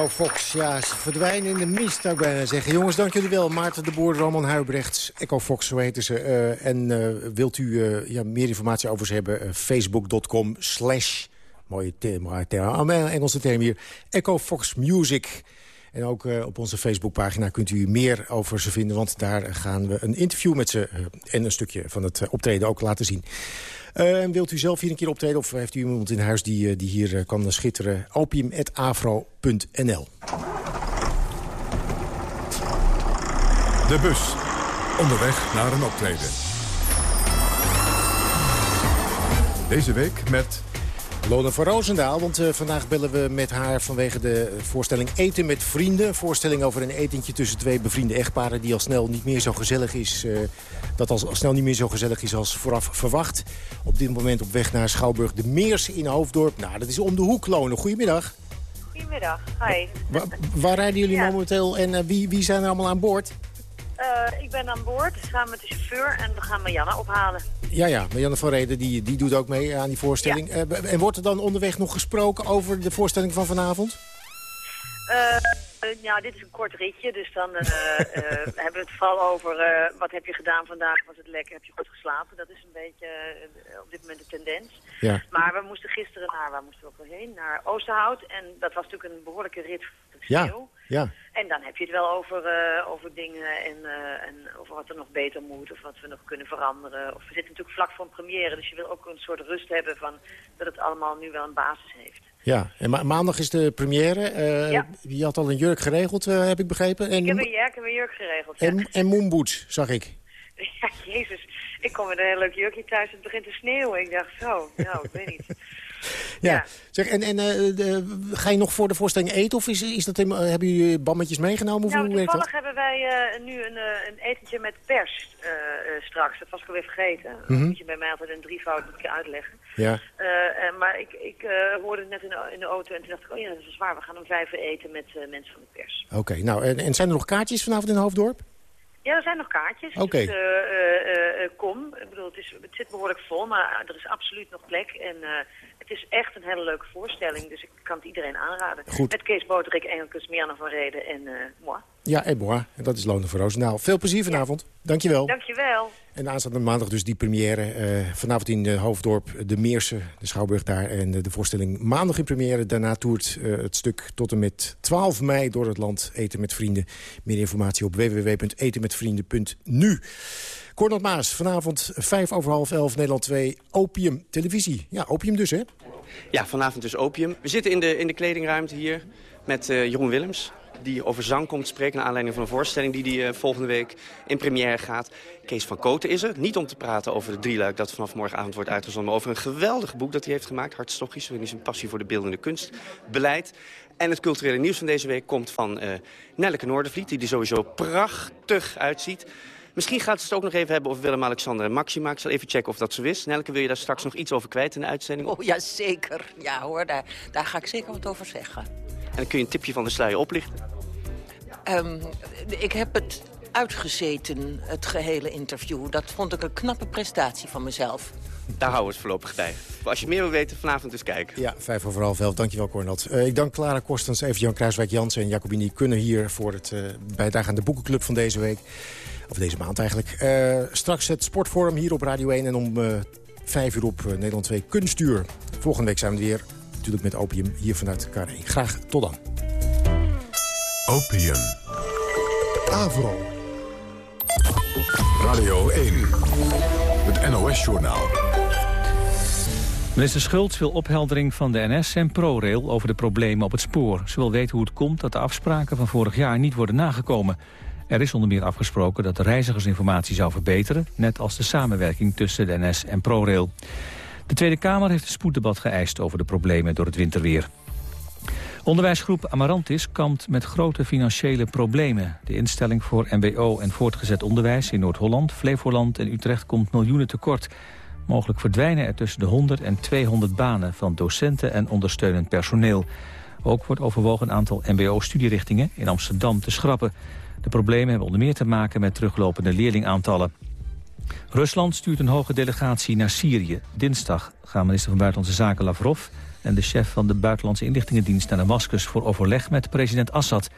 Echo Fox, ja, ze verdwijnen in de mist, zou ik bijna zeggen. Jongens, dank jullie wel. Maarten de Boer, Roman Huibrechts, Echo Fox, zo heten ze. Eh, en eh, wilt u eh, ja, meer informatie over ze hebben? Facebook.com slash, mooie term, term, ah, Engelse term hier, Echo Fox Music. En ook op onze Facebookpagina kunt u meer over ze vinden... want daar gaan we een interview met ze en een stukje van het optreden ook laten zien. Eh, wilt u zelf hier een keer optreden of heeft u iemand in huis die, eh, die hier eh, kan schitteren? opium.afro.nl De bus. Onderweg naar een optreden. Deze week met... Lona van Roosendaal, want eh, vandaag bellen we met haar vanwege de voorstelling Eten met Vrienden. Voorstelling over een etentje tussen twee bevriende echtparen... die al snel niet meer zo gezellig is, eh, dat al snel niet meer zo gezellig is als vooraf verwacht. Op dit moment op weg naar Schouwburg de Meers in Hoofddorp. Nou, dat is om de hoek, Lone. Goedemiddag. Goedemiddag, hi. Wa- waar rijden jullie Ja. momenteel en eh, wie, wie zijn er allemaal aan boord? Eh, ik ben aan boord samen met de chauffeur en we gaan Marianne ophalen. Ja, ja, Marianne van Reden die, die doet ook mee aan die voorstelling. Eh, en wordt er dan onderweg nog gesproken over de voorstelling van vanavond? Eh, eh, ja, dit is een kort ritje, dus dan *laughs* hebben we het vooral over wat heb je gedaan vandaag, was het lekker, heb je goed geslapen. Dat is een beetje op dit moment de tendens. Ja. Maar we moesten gisteren naar, waar moesten we ook heen? Naar Oosterhout en dat was natuurlijk een behoorlijke rit Ja, sneeuw. Ja. En dan heb je het wel over, eh, over dingen en, eh, en over wat er nog beter moet of wat we nog kunnen veranderen. Of we zitten natuurlijk vlak voor een première, dus je wil ook een soort rust hebben van dat het allemaal nu wel een basis heeft. Ja, en ma- maandag is de première. Eh, Ja. Je had al een jurk geregeld, heb ik begrepen. En, Ik heb een, ja, ik heb een jurk geregeld. Ja. en, en moonboots, zag ik. *laughs* Ja, jezus. Ik kom met een heel leuk jurkje thuis. Het begint te sneeuwen. Ik dacht, zo, nou, ik weet niet. Ja. Zeg, en en eh, de- ga je nog voor de voorstelling eten? Of is, is dat, helemaal- hebben jullie bammetjes meegenomen? Of nou, hoe toevallig dat? hebben wij eh, nu een, eh, een etentje met pers eh, eh, straks. Dat was ik alweer vergeten. Dat moet je bij mij altijd een drievoud moet je uitleggen. Ja. Eh, eh, maar ik, ik eh, hoorde het net in de, in de auto en toen dacht ik, oh ja, dat is waar. We gaan om vijf eten met eh, mensen van de pers. Oké, nou, en, en zijn er nog kaartjes vanavond in Hoofddorp? Ja, er zijn nog kaartjes. Oké. Dus eh, eh, eh, eh, kom. Ik bedoel, het, is, het zit behoorlijk vol, maar er is absoluut nog plek. En eh, het is echt een hele leuke voorstelling, dus ik kan het iedereen aanraden. Goed. Met Kees Boterik, Engelkes, Mianne van Reden en eh moi. Ja, en moi. En dat is Lone van Roosendaal. Veel plezier vanavond. Dankjewel. Dankjewel. En aanstaande maandag dus die première. eh, vanavond in eh, Hoofddorp, de Meerse, de Schouwburg daar. En de voorstelling maandag in première. Daarna toert het stuk tot en met 12 mei door het land. Eten met vrienden. Meer informatie op www.etenmetvrienden.nu. Cornel Maas, vanavond 5 over half 11, Nederland 2, Opium Televisie. Ja, Opium dus, hè? Ja, vanavond dus Opium. We zitten in de, in de kledingruimte hier met eh, Jeroen Willems die over zang komt spreken... naar aanleiding van een voorstelling die, die uh, volgende week in première gaat. Kees van Koten is er. Niet om te praten over de drieluik dat vanaf morgenavond wordt uitgezonden... maar over een geweldig boek dat hij heeft gemaakt. Hartstochtjes, waarin hij zijn passie voor de beeldende kunst beleidt. En het culturele nieuws van deze week komt van uh, Nelleke Noordervliet... die er sowieso prachtig uitziet. Misschien gaat het ook nog even hebben over Willem-Alexander en Maxima. Ik zal even checken of dat zo is. Nelke, wil je daar straks nog iets over kwijt in de uitzending? Oh ja, zeker. Ja hoor, daar, daar ga ik zeker wat over zeggen. En dan kun je een tipje van de sluier oplichten. Um, ik heb het uitgezeten, het gehele interview. Dat vond ik een knappe prestatie van mezelf. Daar houden we het voorlopig bij. Als je meer wil weten, vanavond dus kijken. Ja, vijf over half elf. Dankjewel, Cornel. Uh, ik dank Clara Kostens, even Jan Kruiswijk, Jansen en Jacobini... kunnen hier voor het uh, bijdrage aan de boekenclub van deze week. Of deze maand eigenlijk. Uh, straks het sportforum hier op Radio 1 en om vijf uur op Nederland 2 Kunstuur. Volgende week zijn we weer, natuurlijk met Opium, hier vanuit Carré. Graag tot dan. Opium. Avro. Radio 1. Het NOS-journaal. Minister Schultz wil opheldering van de NS en ProRail over de problemen op het spoor. Ze wil weten hoe het komt dat de afspraken van vorig jaar niet worden nagekomen. Er is onder meer afgesproken dat de reizigersinformatie zou verbeteren... net als de samenwerking tussen de NS en ProRail. De Tweede Kamer heeft een spoeddebat geëist over de problemen door het winterweer. Onderwijsgroep Amarantis kampt met grote financiële problemen. De instelling voor mbo en voortgezet onderwijs in Noord-Holland, Flevoland en Utrecht komt miljoenen tekort. Mogelijk verdwijnen er tussen de 100 en 200 banen van docenten en ondersteunend personeel. Ook wordt overwogen een aantal mbo-studierichtingen in Amsterdam te schrappen. De problemen hebben onder meer te maken met teruglopende leerlingaantallen. Rusland stuurt een hoge delegatie naar Syrië. Dinsdag gaan minister van Buitenlandse Zaken Lavrov en de chef van de Buitenlandse Inlichtingendienst naar Damascus voor overleg met president Assad.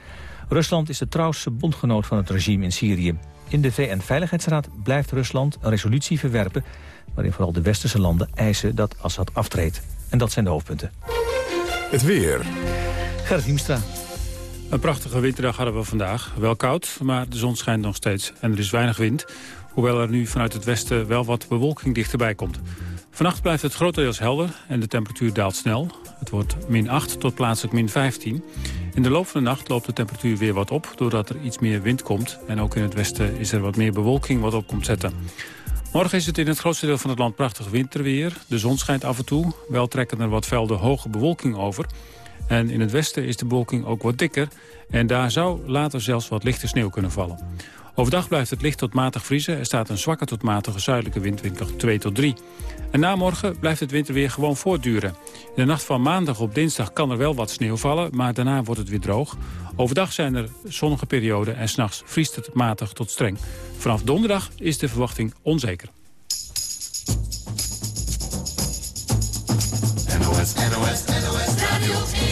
Rusland is de trouwste bondgenoot van het regime in Syrië. In de VN-veiligheidsraad blijft Rusland een resolutie verwerpen... waarin vooral de westerse landen eisen dat Assad aftreedt. En dat zijn de hoofdpunten. Het weer. Gerrit Hiemstra. Een prachtige winterdag hadden we vandaag. Wel koud, maar de zon schijnt nog steeds en er is weinig wind. Hoewel er nu vanuit het westen wel wat bewolking dichterbij komt. Vannacht blijft het grotendeels helder en de temperatuur daalt snel. Het wordt min 8 tot plaatselijk min 15. In de loop van de nacht loopt de temperatuur weer wat op... doordat er iets meer wind komt. En ook in het westen is er wat meer bewolking wat op komt zetten. Morgen is het in het grootste deel van het land prachtig winterweer. De zon schijnt af en toe. Wel trekken er wat velden hoge bewolking over. En in het westen is de bewolking ook wat dikker. En daar zou later zelfs wat lichte sneeuw kunnen vallen. Overdag blijft het licht tot matig vriezen. Er staat een zwakke tot matige zuidelijke wind, windkracht 2 tot 3. En na morgen blijft het winterweer gewoon voortduren. In de nacht van maandag op dinsdag kan er wel wat sneeuw vallen, maar daarna wordt het weer droog. Overdag zijn er zonnige perioden en s'nachts vriest het matig tot streng. Vanaf donderdag is de verwachting onzeker. NOS, NOS, NOS Radio 1.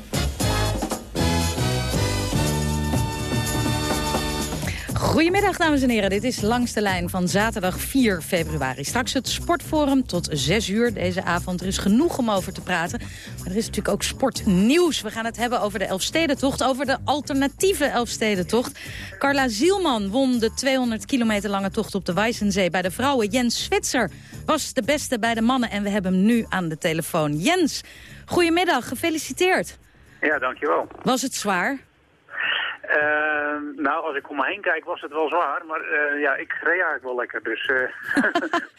Goedemiddag, dames en heren. Dit is Langs de Lijn van zaterdag 4 februari. Straks het Sportforum tot 6 uur deze avond. Er is genoeg om over te praten. Maar er is natuurlijk ook sportnieuws. We gaan het hebben over de Elfstedentocht, over de alternatieve Elfstedentocht. Carla Zielman won de 200 kilometer lange tocht op de Weissensee bij de vrouwen. Jens Switzer was de beste bij de mannen en we hebben hem nu aan de telefoon. Jens, goedemiddag, gefeliciteerd. Ja, dankjewel. Was het zwaar? Uh, nou, als ik om me heen kijk was het wel zwaar, maar uh, ja, ik reed eigenlijk wel lekker, dus *laughs* *laughs* uh,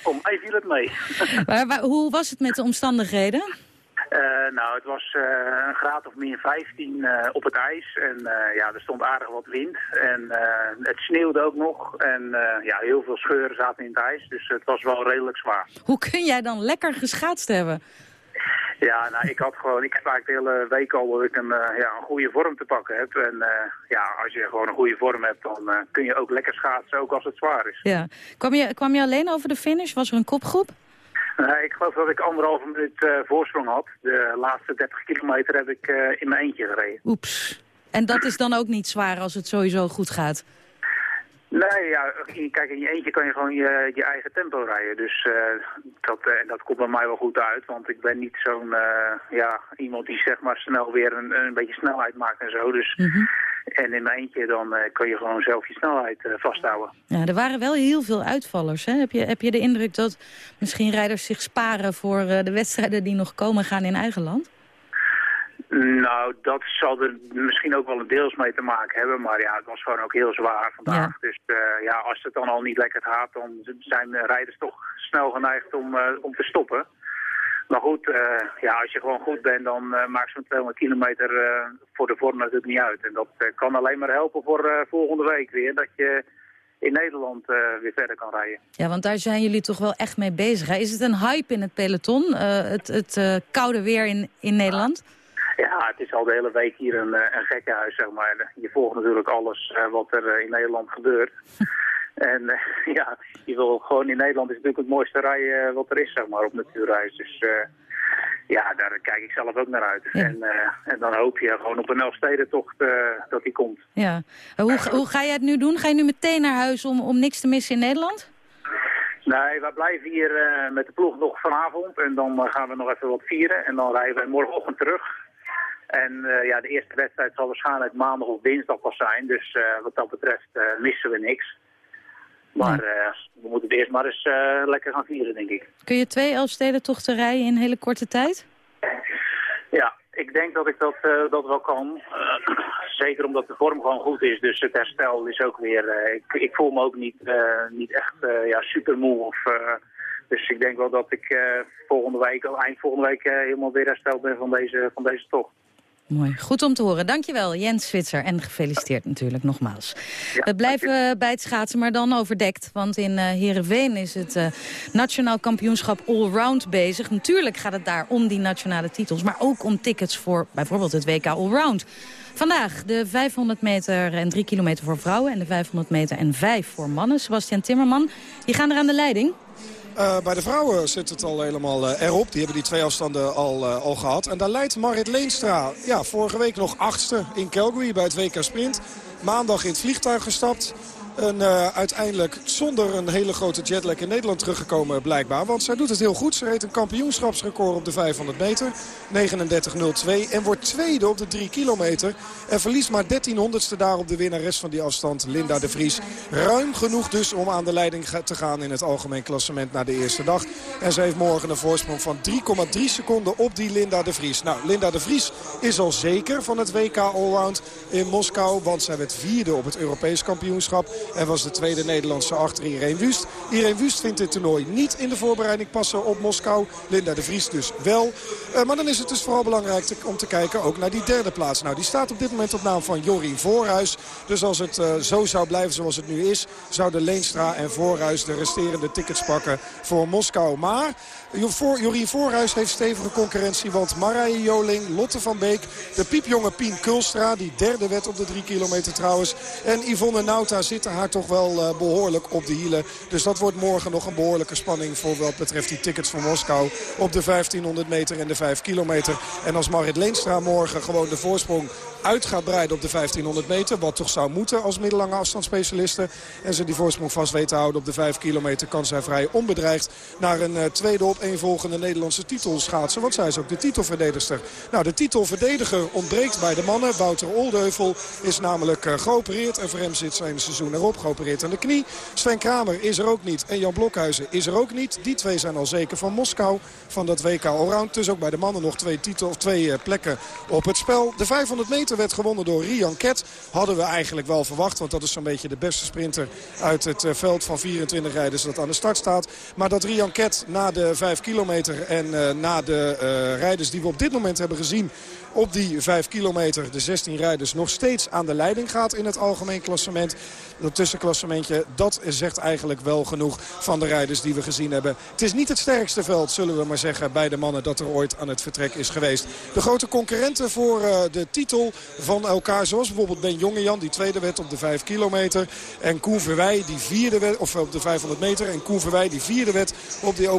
om mij viel het mee. *laughs* maar, maar, hoe was het met de omstandigheden? nou, het was een graad of min 15 op het ijs en ja, er stond aardig wat wind en het sneeuwde ook nog en ja, heel veel scheuren zaten in het ijs, dus het was wel redelijk zwaar. Hoe kun jij dan lekker geschaatst hebben? Ja, nou, ik had gewoon, ik eigenlijk de hele week al dat ik een, uh, ja, een goede vorm te pakken heb. En uh, ja, als je gewoon een goede vorm hebt, dan uh, kun je ook lekker schaatsen, ook als het zwaar is. Ja. Kwam je, kwam je alleen over de finish? Was er een kopgroep? Nee, ik geloof dat ik anderhalve minuut voorsprong had. De laatste 30 kilometer heb ik in mijn eentje gereden. Oeps. En dat is dan ook niet zwaar als het sowieso goed gaat? Nee, ja, kijk, in je eentje kan je gewoon je, je eigen tempo rijden. Dus uh, dat, uh, dat komt bij mij wel goed uit. Want ik ben niet zo'n uh, ja, iemand die zeg maar snel weer een, een beetje snelheid maakt en zo. Dus -hmm. En in mijn eentje dan eh, kun je gewoon zelf je snelheid eh, vasthouden. Ja, er waren wel heel veel uitvallers. Hè? Heb, je, heb je de indruk dat misschien rijders zich sparen voor eh, de wedstrijden die nog komen gaan in eigen land? Nou, dat zal er misschien ook wel een deels mee te maken hebben. Maar ja, het was gewoon ook heel zwaar vandaag. Dus eh, ja, als het dan al niet lekker gaat, dan zijn de rijders toch snel geneigd om, eh, om te stoppen. Maar goed, eh, ja, als je gewoon goed bent, dan maakt zo'n 200 kilometer voor de vorm natuurlijk niet uit. En dat kan alleen maar helpen voor volgende week weer, dat je in Nederland weer verder kan rijden. Ja, want daar zijn jullie toch wel echt mee bezig. Hè? Is het een hype in het peloton, het, het koude weer in, in Nederland? Ja, het is al de hele week hier een, eh, een gekkenhuis, zeg maar. Je volgt natuurlijk alles eh, wat er eh, in Nederland gebeurt. *laughs* en ja, je wil gewoon in Nederland is natuurlijk het mooiste rijden eh, wat er is, zeg maar, op natuurreis. Dus ja, daar kijk ik zelf ook naar uit. En, en dan hoop je gewoon op een Elfstedentocht dat die komt. Ja. Hoe, hoe ga je het nu doen? Ga je nu meteen naar huis om, om niks te missen in Nederland? Nee, wij blijven hier met de ploeg nog vanavond en dan gaan we nog even wat vieren. En dan rijden we morgenochtend terug. En eh, ja, de eerste wedstrijd zal waarschijnlijk maandag of dinsdag pas zijn. Dus eh, wat dat betreft eh, missen we niks. Maar we moeten het eerst maar eens lekker gaan vieren, denk ik. Kun je twee Elfstedentochten rijden in hele korte tijd? Ja, ik denk dat ik dat, dat wel kan. *clears throat* Zeker omdat de vorm gewoon goed is. Dus het herstel is ook weer... ik, ik voel me ook niet, niet echt ja, super moe. Of, dus ik denk wel dat ik volgende week, eind volgende week helemaal weer hersteld ben van deze, van deze tocht. Mooi, goed om te horen. Dankjewel, Jens Zwitser. En gefeliciteerd natuurlijk nogmaals. We blijven bij het schaatsen, maar dan overdekt. Want in eh Heerenveen is het eh, nationaal kampioenschap allround bezig. Natuurlijk gaat het daar om die nationale titels... maar ook om tickets voor bijvoorbeeld het WK Allround. Vandaag de 500 meter en 3 kilometer voor vrouwen... en de 500 meter en 5 voor mannen. Sebastian Timmerman, die gaan er aan de leiding. Uh, bij de vrouwen zit het al helemaal uh, erop. Die hebben die twee afstanden al, uh, al gehad. En daar leidt Marit Leenstra. Ja, vorige week nog achtste in Calgary bij het WK Sprint. Maandag in het vliegtuig gestapt. En uh, uiteindelijk zonder een hele grote jetlag in Nederland teruggekomen blijkbaar. Want zij doet het heel goed. Ze reed een kampioenschapsrecord op de 500 meter. 39.02. En wordt tweede op de 3 kilometer. En verliest maar 1300ste daar op de winnares van die afstand. Linda de Vries. Ruim genoeg dus om aan de leiding te gaan in het algemeen klassement na de eerste dag. En ze heeft morgen een voorsprong van 3,3 seconden op die Linda de Vries. Nou, Linda de Vries is al zeker van het WK Allround in Moskou. Want zij werd vierde op het Europees kampioenschap. En was de tweede Nederlandse achter Irene Wust. Irene Wust vindt dit toernooi niet in de voorbereiding passen op Moskou. Linda de Vries dus wel. Uh, maar dan is het dus vooral belangrijk om te kijken ook naar die derde plaats. Nou, die staat op dit moment op naam van Jorien Voorhuis. Dus als het uh, zo zou blijven zoals het nu is... zouden Leenstra en Voorhuis de resterende tickets pakken voor Moskou. Maar Jorien Voorhuis heeft stevige concurrentie. Want Marije Joling, Lotte van Beek, de piepjonge Pien Kulstra... die derde werd op de drie kilometer trouwens. En Yvonne Nauta zitten haar toch wel uh, behoorlijk op de hielen. Dus dat wordt morgen nog een behoorlijke spanning... voor wat betreft die tickets voor Moskou op de 1500 meter en de 5 kilometer. En als Marit Leenstra morgen gewoon de voorsprong uit gaat breiden op de 1500 meter. Wat toch zou moeten als middellange afstandsspecialiste. En ze die voorsprong vast weten te houden op de 5 kilometer... kan zij vrij onbedreigd naar een uh, tweede opeenvolgende Nederlandse titel schaatsen. Want zij is ook de titelverdedigster. Nou, de titelverdediger ontbreekt bij de mannen. Wouter Oldeuvel is namelijk uh, geopereerd. En voor hem zit zijn seizoen erop. Geopereerd aan de knie. Sven Kramer is er ook niet. En Jan Blokhuizen is er ook niet. Die twee zijn al zeker van Moskou. Van dat WK Allround. Dus ook bij de mannen nog twee, titel, of twee uh, plekken op het spel. De 500 meter werd gewonnen door Rian Ket. Hadden we eigenlijk wel verwacht. Want dat is zo'n beetje de beste sprinter uit het uh, veld van 24 rijders dat aan de start staat. Maar dat Rian Ket na de 5 kilometer en uh, na de uh, rijders die we op dit moment hebben gezien op die 5 kilometer de 16 rijders nog steeds aan de leiding gaat in het algemeen klassement. Dat tussenklassementje, dat zegt eigenlijk wel genoeg van de rijders die we gezien hebben. Het is niet het sterkste veld, zullen we maar zeggen, bij de mannen dat er ooit aan het vertrek is geweest. De grote concurrenten voor uh, de titel van elkaar, zoals bijvoorbeeld Ben Jongejan, die tweede werd op de 5 kilometer. En Koen Verwij, die vierde werd, of op de 500 meter. En Koen Verwij, die vierde werd op die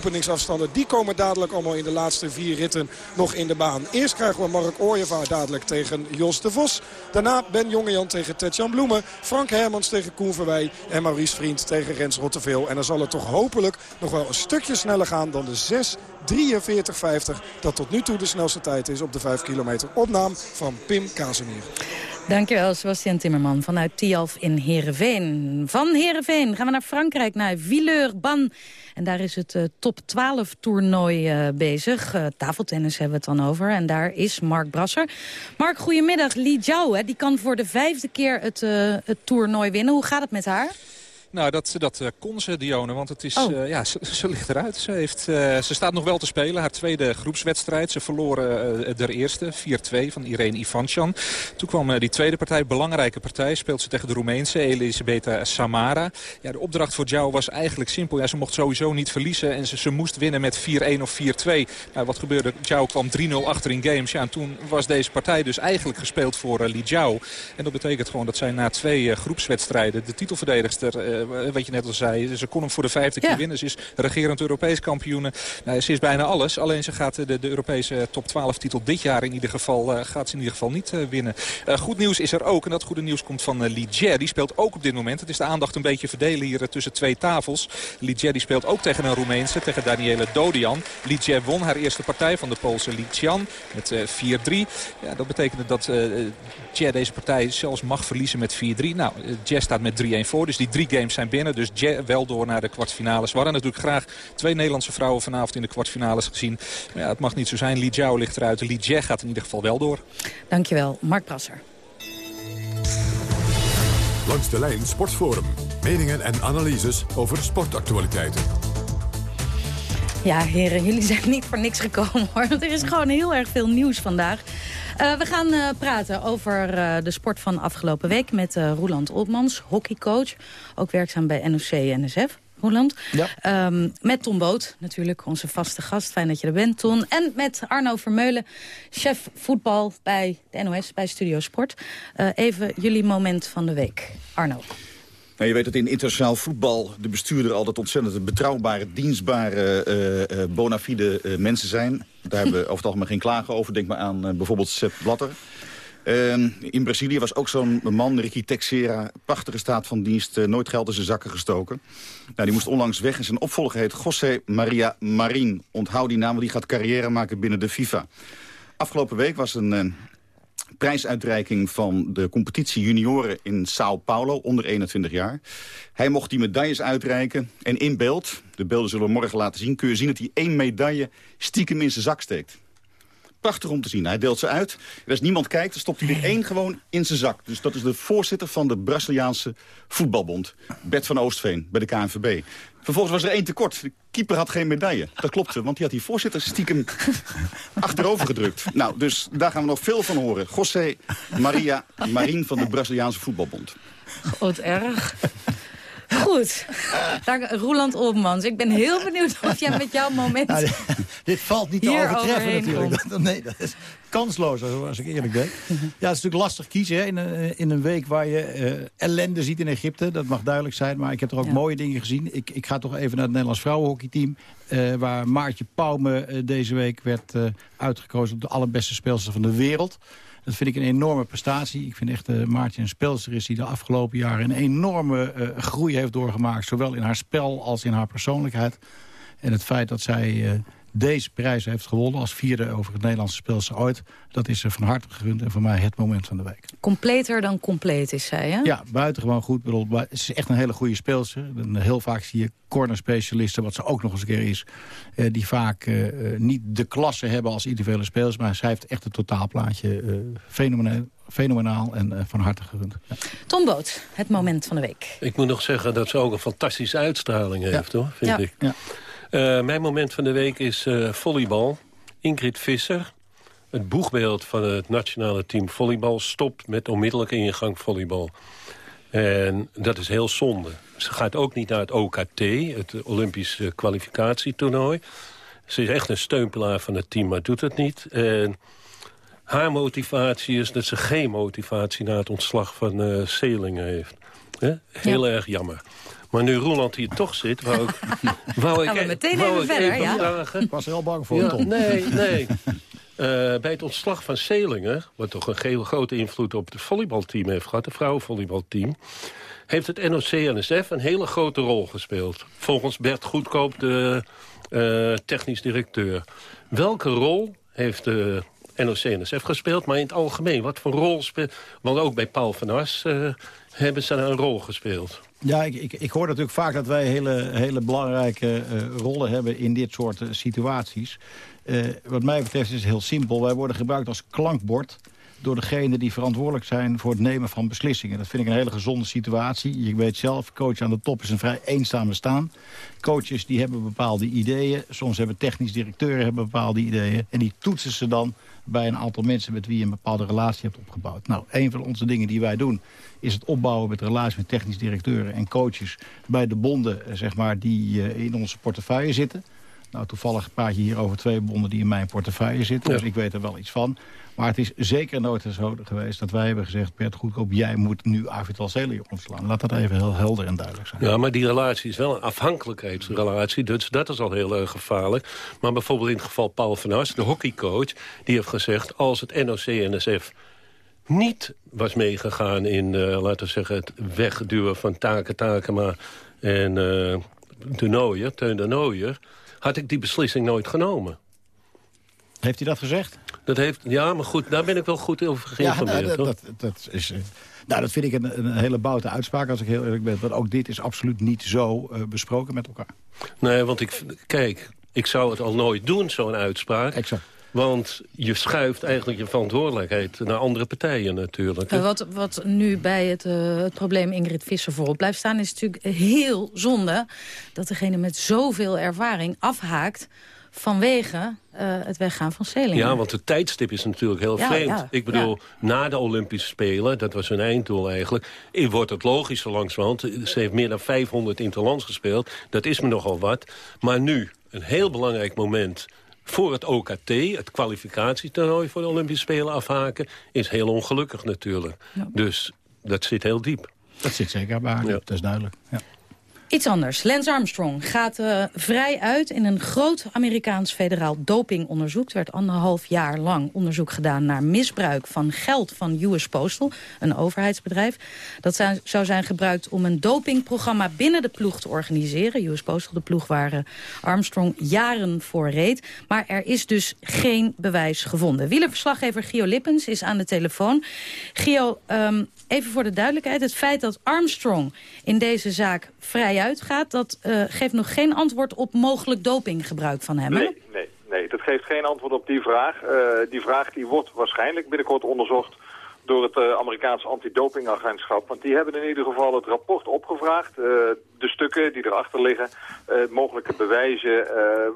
Die komen dadelijk allemaal in de laatste vier ritten nog in de baan. Eerst krijgen we Mark Ooyevaar dadelijk tegen Jos de Vos. Daarna Ben Jongejan tegen Tetjan Bloemen. Frank Hermans tegen Koen Verwij. En Maurice Vriend tegen Rens Rotteveel. En dan zal het toch hopelijk nog wel een stukje sneller gaan dan de 6 43-50. Dat tot nu toe de snelste tijd is op de 5 kilometer. Opnaam van Pim Kazemier. Dankjewel, Sebastian Timmerman vanuit Tialf in Heerenveen. Van Heerenveen gaan we naar Frankrijk, naar Villeurbanne. En daar is het eh, top 12 toernooi eh, bezig. Eh, tafeltennis hebben we het dan over. En daar is Mark Brasser. Mark, goedemiddag. Li Jiao, hè, die kan voor de vijfde keer het, het toernooi winnen. Hoe gaat het met haar? Nou, dat, dat eh, kon ze, Dione, want het is, Oh. eh, ja, ze, ze ligt eruit. Ze, heeft, eh, ze staat nog wel te spelen, haar tweede groepswedstrijd. Ze verloren uh, de eerste, 4-2 van Irene Ivanchan. Toen kwam die tweede partij, belangrijke partij. Speelt ze tegen de Roemeense Elisabetta Samara. Ja, de opdracht voor Jou was eigenlijk simpel. Ja, ze mocht sowieso niet verliezen en ze, ze moest winnen met 4-1 of 4-2. Nou, wat gebeurde? Jou kwam 3-0 achter in games. Ja, en toen was deze partij dus eigenlijk gespeeld voor Li Jiao. En dat betekent gewoon dat zij na twee groepswedstrijden de titelverdedigster... Uh, wat je net al zei, ze kon hem voor de vijfde ja. keer winnen. Ze is regerend Europees kampioen. Nou, ze is bijna alles. Alleen ze gaat de, de Europese top 12 titel dit jaar in ieder geval, uh, gaat ze in ieder geval niet uh, winnen. Uh, goed nieuws is er ook. En dat goede nieuws komt van uh, Ligier. Die speelt ook op dit moment. Het is de aandacht een beetje verdelen hier tussen twee tafels. Ligier die speelt ook tegen een Roemeense, tegen Daniele Dodian. Ligier won haar eerste partij van de Poolse Lichian met 4-3. Ja, dat betekent dat Ligier deze partij zelfs mag verliezen met 4-3. Nou, Ligier staat met 3-1 voor. Dus die drie games zijn binnen. Dus Jay wel door naar de kwartfinales. We hadden natuurlijk graag twee Nederlandse vrouwen vanavond in de kwartfinales gezien. Maar ja, het mag niet zo zijn. Li Jiao ligt eruit. Li Jie gaat in ieder geval wel door. Dankjewel, Mark Brasser. Langs de lijn Sportforum. Meningen en analyses over sportactualiteiten. Ja, heren, jullie zijn niet voor niks gekomen hoor. Want er is gewoon heel erg veel nieuws vandaag. Uh, we gaan uh, praten over uh, de sport van afgelopen week met Roeland Opmans, hockeycoach. Ook werkzaam bij NOC-NSF. Roeland. Ja. Um, met Ton Boot, natuurlijk onze vaste gast. Fijn dat je er bent, Ton. En met Arno Vermeulen, chef voetbal bij de NOS, bij Studio Sport. even jullie moment van de week. Arno. Je weet dat in internationaal voetbal de bestuurder altijd ontzettend betrouwbare, dienstbare, uh, bona fide uh, mensen zijn. Daar hebben we over het algemeen geen klagen over. Denk maar aan bijvoorbeeld Sepp Blatter. in Brazilië was ook zo'n man, Ricky Texera, prachtige staat van dienst, nooit geld in zijn zakken gestoken. Nou, die moest onlangs weg en zijn opvolger heet José Maria Marin. Onthoud die naam, want die gaat carrière maken binnen de FIFA. Afgelopen week was een prijsuitreiking van de competitie junioren in Sao Paulo, onder 21 jaar. Hij mocht die medailles uitreiken en in beeld, de beelden zullen we morgen laten zien... kun je zien dat hij één medaille stiekem in zijn zak steekt. Prachtig om te zien. Hij deelt ze uit. Als niemand kijkt, dan stopt hij er één gewoon in zijn zak. Dus dat is de voorzitter van de Braziliaanse voetbalbond. Bert van Oostveen, bij de KNVB. Vervolgens was er één tekort. De keeper had geen medaille. Dat klopte, want die had die voorzitter stiekem *laughs* achterover gedrukt. Nou, dus daar gaan we nog veel van horen. José Maria Marin van de Braziliaanse voetbalbond. Wat erg. Goed. Dank, Roeland Opmans. Ik ben heel benieuwd of jij met jouw moment... Nou, dit, *laughs* dit valt niet te overtreffen natuurlijk. Dat, *laughs* nee, dat is kansloos, als ik eerlijk ben. Ja, het is natuurlijk lastig kiezen hè, in, een, in een week waar je uh, ellende ziet in Egypte. Dat mag duidelijk zijn, maar ik heb er ook ja. mooie dingen gezien. Ik, ik ga toch even naar het Nederlands vrouwenhockeyteam. Uh, waar Maartje Pauwme uh, deze week werd uitgekozen... op de allerbeste speelster van de wereld. Dat vind ik een enorme prestatie. Ik vind echt uh, Maartje een speelster is die de afgelopen jaren... een enorme uh, groei heeft doorgemaakt. Zowel in haar spel als in haar persoonlijkheid. En het feit dat zij uh, deze prijs heeft gewonnen... als vierde over het Nederlandse speelster ooit... dat is ze van harte gegund en voor mij het moment van de week. Completer dan compleet is zij, hè? Ja, buitengewoon goed. Bedoel, ze is echt een hele goede speelster. En heel vaak zie je cornerspecialisten, wat ze ook nog eens een keer is... Uh, die vaak uh, niet de klasse hebben als individuele spelers... maar zij heeft echt een totaalplaatje uh, fenomenaal, fenomenaal en van harte gegund. Ja. Tom Boot, het moment van de week. Ik moet nog zeggen dat ze ook een fantastische uitstraling heeft, ja. hoor, vind ja. ik. Uh, mijn moment van de week is uh, volleybal. Ingrid Visser, het boegbeeld van het nationale team volleybal... stopt met onmiddellijke ingang volleybal. En dat is heel zonde. Ze gaat ook niet naar het OKT, het Olympisch kwalificatietoernooi. Ze is echt een steunpilaar van het team, maar doet het niet. En haar motivatie is dat ze geen motivatie... na het ontslag van uh, Selingen heeft. He? Heel ja. erg jammer. Maar nu Roland hier toch zit, wou ik, *laughs* wou ik, we meteen wou even ik verder, even ja? vragen. Ik was er heel bang voor, Ja, Tom. nee, nee. Uh, *laughs* bij het ontslag van Selingen, wat toch een heel grote invloed op het volleybalteam heeft gehad, het vrouwenvolleybalteam, heeft het NOC-NSF een hele grote rol gespeeld. Volgens Bert Goedkoop, de uh, technisch directeur. Welke rol heeft de NOC-NSF gespeeld, maar in het algemeen. Wat voor rol speelt... Want ook bij Paul van As eh, hebben ze een rol gespeeld. Ja, ik, ik, ik hoor natuurlijk vaak dat wij hele, hele belangrijke eh, rollen hebben in dit soort eh, situaties. Eh, wat mij betreft is het heel simpel. Wij worden gebruikt als klankbord door degenen die verantwoordelijk zijn voor het nemen van beslissingen. Dat vind ik een hele gezonde situatie. Je weet zelf, coach aan de top is een vrij eenzaam bestaan. Coaches die hebben bepaalde ideeën. Soms hebben technisch directeuren hebben bepaalde ideeën. En die toetsen ze dan bij een aantal mensen met wie je een bepaalde relatie hebt opgebouwd. Nou, een van onze dingen die wij doen is het opbouwen met relaties met technisch directeuren en coaches bij de bonden eh, zeg maar, die eh, in onze portefeuille zitten. Nou, toevallig praat je hier over twee bonden die in mijn portefeuille zitten. Dus ik weet er wel iets van. Maar het is zeker nooit zo geweest dat wij hebben gezegd... Bert Goedkoop, jij moet nu Arvid Alceli ontslaan. Laat dat even heel helder en duidelijk zijn. Ja, maar die relatie is wel een afhankelijkheidsrelatie. Dus dat is al heel erg gevaarlijk. Maar bijvoorbeeld in het geval Paul van As, de hockeycoach... die heeft gezegd, als het NOC-NSF niet was meegegaan in, eh, laten we zeggen... het wegduwen van Taken Takema en uh, de Nooier, Teun de Nooier... had ik die beslissing nooit genomen. Heeft hij dat gezegd? Dat heeft, ja, maar goed, daar ben ik wel goed over geïnformeerd. Ja, nou, dat, dat, dat is, eh, nou, dat vind ik een, een hele boute uitspraak, als ik heel eerlijk ben. Want ook dit is absoluut niet zo eh, besproken met elkaar. Nee, want ik, kijk, ik zou het al nooit doen, zo'n uitspraak. Exact. Want je schuift eigenlijk je verantwoordelijkheid naar andere partijen natuurlijk. Uh, wat, wat nu bij het, uh, het probleem Ingrid Visser voorop blijft staan... is natuurlijk heel zonde dat degene met zoveel ervaring afhaakt... vanwege uh, het weggaan van Selingen. Ja, want het tijdstip is natuurlijk heel Ja, vreemd. ja, ik bedoel, na de Olympische Spelen, dat was hun einddoel eigenlijk... eh, wordt het logisch zo langzamerhand. Ze heeft meer dan 500 interlands gespeeld. Dat is me nogal wat. Maar nu, een heel belangrijk moment voor het OKT, het kwalificatietoernooi voor de Olympische Spelen afhaken... is heel ongelukkig natuurlijk. Dus dat zit heel diep. Dat zit zeker bij haar. Dat is duidelijk. Ja. Iets anders. Lance Armstrong gaat uh, vrij uit in een groot Amerikaans federaal dopingonderzoek. Er werd anderhalf jaar lang onderzoek gedaan naar misbruik van geld van US Postal, een overheidsbedrijf. Dat zou, zijn gebruikt om een dopingprogramma binnen de ploeg te organiseren. US Postal, de ploeg waar uh, Armstrong jaren voor reed. Maar er is dus geen bewijs gevonden. Wielerverslaggever Gio Lippens is aan de telefoon. Gio, um, even voor de duidelijkheid. Het feit dat Armstrong in deze zaak vrij uitgaat... dat uh, geeft nog geen antwoord op mogelijk dopinggebruik van hem? Nee, nee, nee, dat geeft geen antwoord op die vraag. Uh, die vraag die wordt waarschijnlijk binnenkort onderzocht door het uh, Amerikaanse antidopingagentschap. Want die hebben in ieder geval het rapport opgevraagd. Uh, de stukken die erachter liggen. Uh, mogelijke bewijzen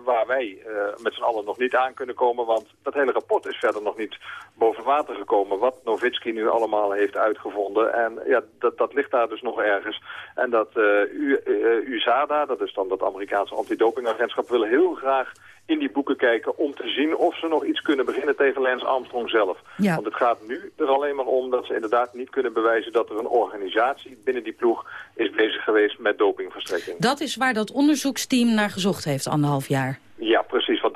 waar wij met z'n allen nog niet aan kunnen komen. Want dat hele rapport is verder nog niet boven water gekomen. Wat Novitski nu allemaal heeft uitgevonden. En ja, dat, dat ligt daar dus nog ergens. En dat USADA, dat is dan dat Amerikaanse antidopingagentschap, wil heel graag in die boeken kijken om te zien of ze nog iets kunnen beginnen tegen Lance Armstrong zelf. Ja. Want het gaat nu er alleen maar om dat ze inderdaad niet kunnen bewijzen dat er een organisatie binnen die ploeg is bezig geweest met dopingverstrekking. Dat is waar dat onderzoeksteam naar gezocht heeft anderhalf jaar. Ja,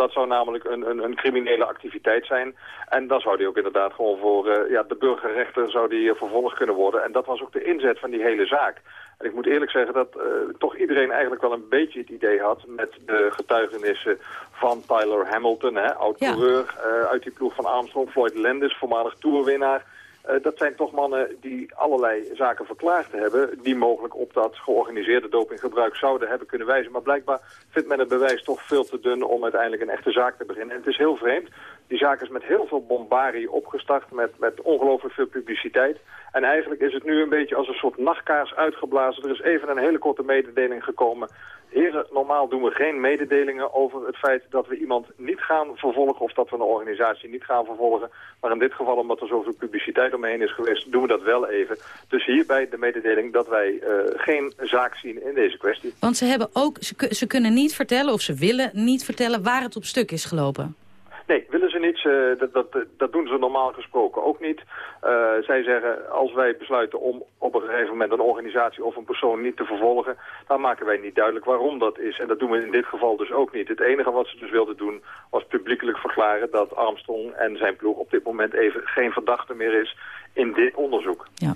dat zou namelijk een, een, een criminele activiteit zijn. En dan zou die ook inderdaad gewoon voor uh, ja, de burgerrechter zou die, uh, vervolgd kunnen worden. En dat was ook de inzet van die hele zaak. En ik moet eerlijk zeggen dat uh, toch iedereen eigenlijk wel een beetje het idee had... met de getuigenissen van Tyler Hamilton, oud-coureur ja. uit die ploeg van Armstrong. Floyd Landis, voormalig toerwinnaar. Uh, dat zijn toch mannen die allerlei zaken verklaard hebben... die mogelijk op dat georganiseerde dopinggebruik zouden hebben kunnen wijzen. Maar blijkbaar vindt men het bewijs toch veel te dun om uiteindelijk een echte zaak te beginnen. En het is heel vreemd. Die zaak is met heel veel bombarie opgestart, met, met ongelooflijk veel publiciteit. En eigenlijk is het nu een beetje als een soort nachtkaars uitgeblazen. Er is even een hele korte mededeling gekomen. Heren, normaal doen we geen mededelingen over het feit dat we iemand niet gaan vervolgen... of dat we een organisatie niet gaan vervolgen. Maar in dit geval, omdat er zoveel publiciteit omheen is geweest, doen we dat wel even. Dus hierbij de mededeling dat wij uh, geen zaak zien in deze kwestie. Want ze, hebben ook, ze, ze kunnen niet vertellen, of ze willen niet vertellen, waar het op stuk is gelopen. Nee, willen ze niet. Ze, dat, dat, dat doen ze normaal gesproken ook niet. Uh, zij zeggen, als wij besluiten om op een gegeven moment een organisatie of een persoon niet te vervolgen, dan maken wij niet duidelijk waarom dat is. En dat doen we in dit geval dus ook niet. Het enige wat ze dus wilden doen, was publiekelijk verklaren dat Armstrong en zijn ploeg op dit moment even geen verdachte meer is in dit onderzoek. Ja.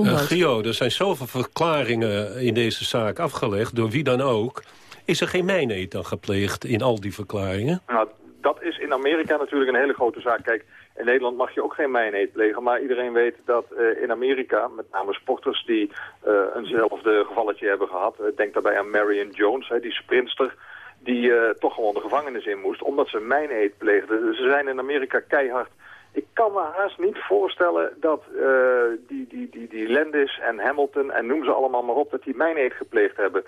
Uh, Gio, er zijn zoveel verklaringen in deze zaak afgelegd, door wie dan ook. Is er geen mijneet dan gepleegd in al die verklaringen? Nou, dat is in Amerika natuurlijk een hele grote zaak. Kijk, in Nederland mag je ook geen mijneet plegen. Maar iedereen weet dat eh, in Amerika, met name sporters die uh, eenzelfde gevalletje hebben gehad. Uh, denk daarbij aan Marion Jones, hè, die sprinster die toch gewoon de gevangenis in moest. Omdat ze mijneet pleegde. Ze zijn in Amerika keihard ik kan me haast niet voorstellen dat die, die, die, die Landis en Hamilton en noem ze allemaal maar op... dat die mijneet gepleegd hebben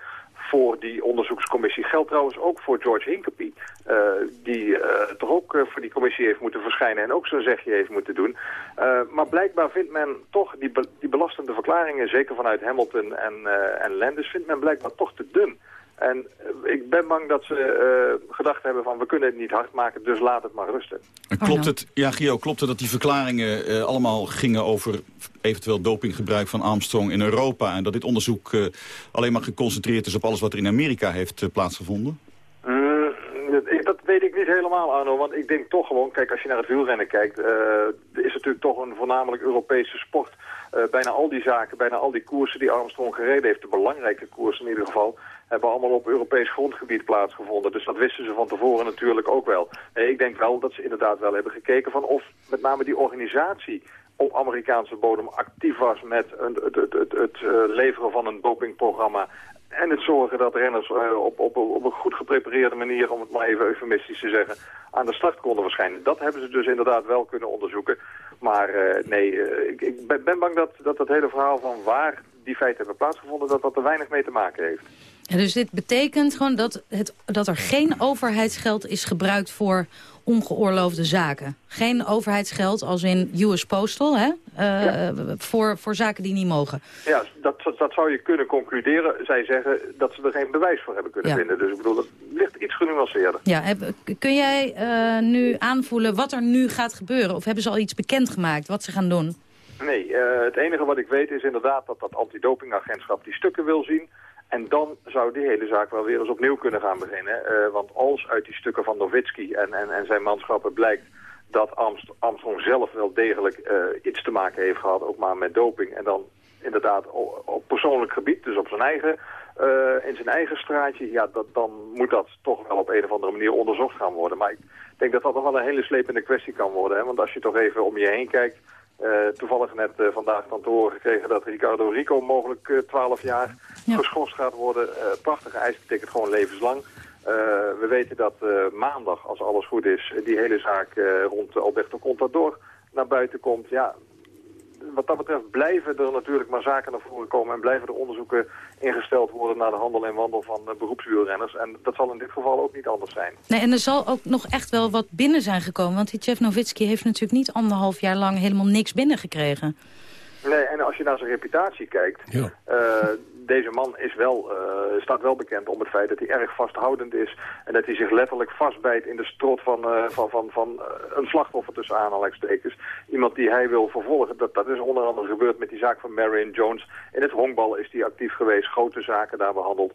voor die onderzoekscommissie. Geldt trouwens ook voor George Hincapie, uh, die uh, toch ook uh, voor die commissie heeft moeten verschijnen en ook zo'n zegje heeft moeten doen. maar blijkbaar vindt men toch die, die belastende verklaringen, zeker vanuit Hamilton en, en Landis, vindt men blijkbaar toch te dun. En ik ben bang dat ze uh, gedacht hebben van we kunnen het niet hard maken, dus laat het maar rusten. En klopt het, ja Gio, klopt het dat die verklaringen uh, allemaal gingen over eventueel dopinggebruik van Armstrong in Europa... en dat dit onderzoek uh, alleen maar geconcentreerd is op alles wat er in Amerika heeft plaatsgevonden? Mm, dat weet ik niet helemaal, Arno, want ik denk toch gewoon, kijk, als je naar het wielrennen kijkt, is het natuurlijk toch een voornamelijk Europese sport. bijna al die zaken, bijna al die koersen die Armstrong gereden heeft, de belangrijke koersen in ieder geval, hebben allemaal op Europees grondgebied plaatsgevonden. Dus dat wisten ze van tevoren natuurlijk ook wel. Nee, ik denk wel dat ze inderdaad wel hebben gekeken van of met name die organisatie op Amerikaanse bodem actief was met het, het, het, uh, leveren van een dopingprogramma en het zorgen dat renners uh, op, op, op een goed geprepareerde manier, om het maar even eufemistisch te zeggen, aan de start konden verschijnen. Dat hebben ze dus inderdaad wel kunnen onderzoeken. Maar nee, ik, ik ben, ben bang dat, dat dat hele verhaal van waar die feiten hebben plaatsgevonden, dat dat er weinig mee te maken heeft. Dus dit betekent gewoon dat, het, dat er geen overheidsgeld is gebruikt voor ongeoorloofde zaken. Geen overheidsgeld als in US Postal, hè? Uh, ja. voor, voor zaken die niet mogen. Ja, dat, dat, dat, zou je kunnen concluderen. Zij zeggen dat ze er geen bewijs voor hebben kunnen ja. vinden. Dus ik bedoel, dat ligt iets genuanceerder. Ja, heb, kun jij uh, nu aanvoelen wat er nu gaat gebeuren? Of hebben ze al iets bekendgemaakt wat ze gaan doen? Nee, uh, het enige wat ik weet is inderdaad dat dat antidopingagentschap die stukken wil zien... En dan zou die hele zaak wel weer eens opnieuw kunnen gaan beginnen. Uh, want als uit die stukken van Nowitzki en, en, en zijn manschappen blijkt dat Armstrong zelf wel degelijk uh, iets te maken heeft gehad, ook maar met doping. En dan inderdaad op, persoonlijk gebied, dus op zijn eigen, uh, in zijn eigen straatje, ja, dat, dan moet dat toch wel op een of andere manier onderzocht gaan worden. Maar ik denk dat dat nog wel een hele slepende kwestie kan worden. Hè? Want als je toch even om je heen kijkt, toevallig net uh, vandaag van te horen gekregen dat Ricardo Rico mogelijk uh, 12 jaar ja. geschorst gaat worden. prachtige eis betekent gewoon levenslang. we weten dat maandag, als alles goed is, die hele zaak rond Alberto Contador naar buiten komt. Ja, wat dat betreft blijven er natuurlijk maar zaken naar voren komen... en blijven er onderzoeken ingesteld worden naar de handel en wandel van uh, beroepswielrenners. En dat zal in dit geval ook niet anders zijn. Nee, en er zal ook nog echt wel wat binnen zijn gekomen. Want die Jeff Nowitzki heeft natuurlijk niet anderhalf jaar lang helemaal niks binnengekregen. Nee, en als je naar zijn reputatie kijkt... Ja. Uh, deze man is wel, uh, staat wel bekend om het feit dat hij erg vasthoudend is. En dat hij zich letterlijk vastbijt in de strot van, uh, van, van, van uh, een slachtoffer tussen aanhalingstekens. Iemand die hij wil vervolgen. Dat, dat is onder andere gebeurd met die zaak van Marion Jones. In het honkbal is hij actief geweest. Grote zaken daar behandeld.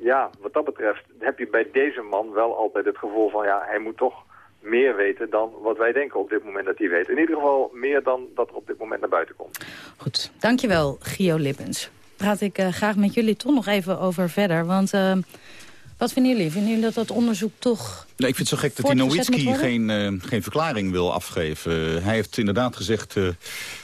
ja, wat dat betreft heb je bij deze man wel altijd het gevoel van... ja, hij moet toch meer weten dan wat wij denken op dit moment dat hij weet. In ieder geval meer dan dat er op dit moment naar buiten komt. Goed, dankjewel Gio Lippens praat ik uh, graag met jullie toch nog even over verder. Want uh, wat vinden jullie? Vinden jullie dat dat onderzoek toch... Nee, ik vind het zo gek dat die Nowitzki geen, uh, geen verklaring wil afgeven. hij heeft inderdaad gezegd...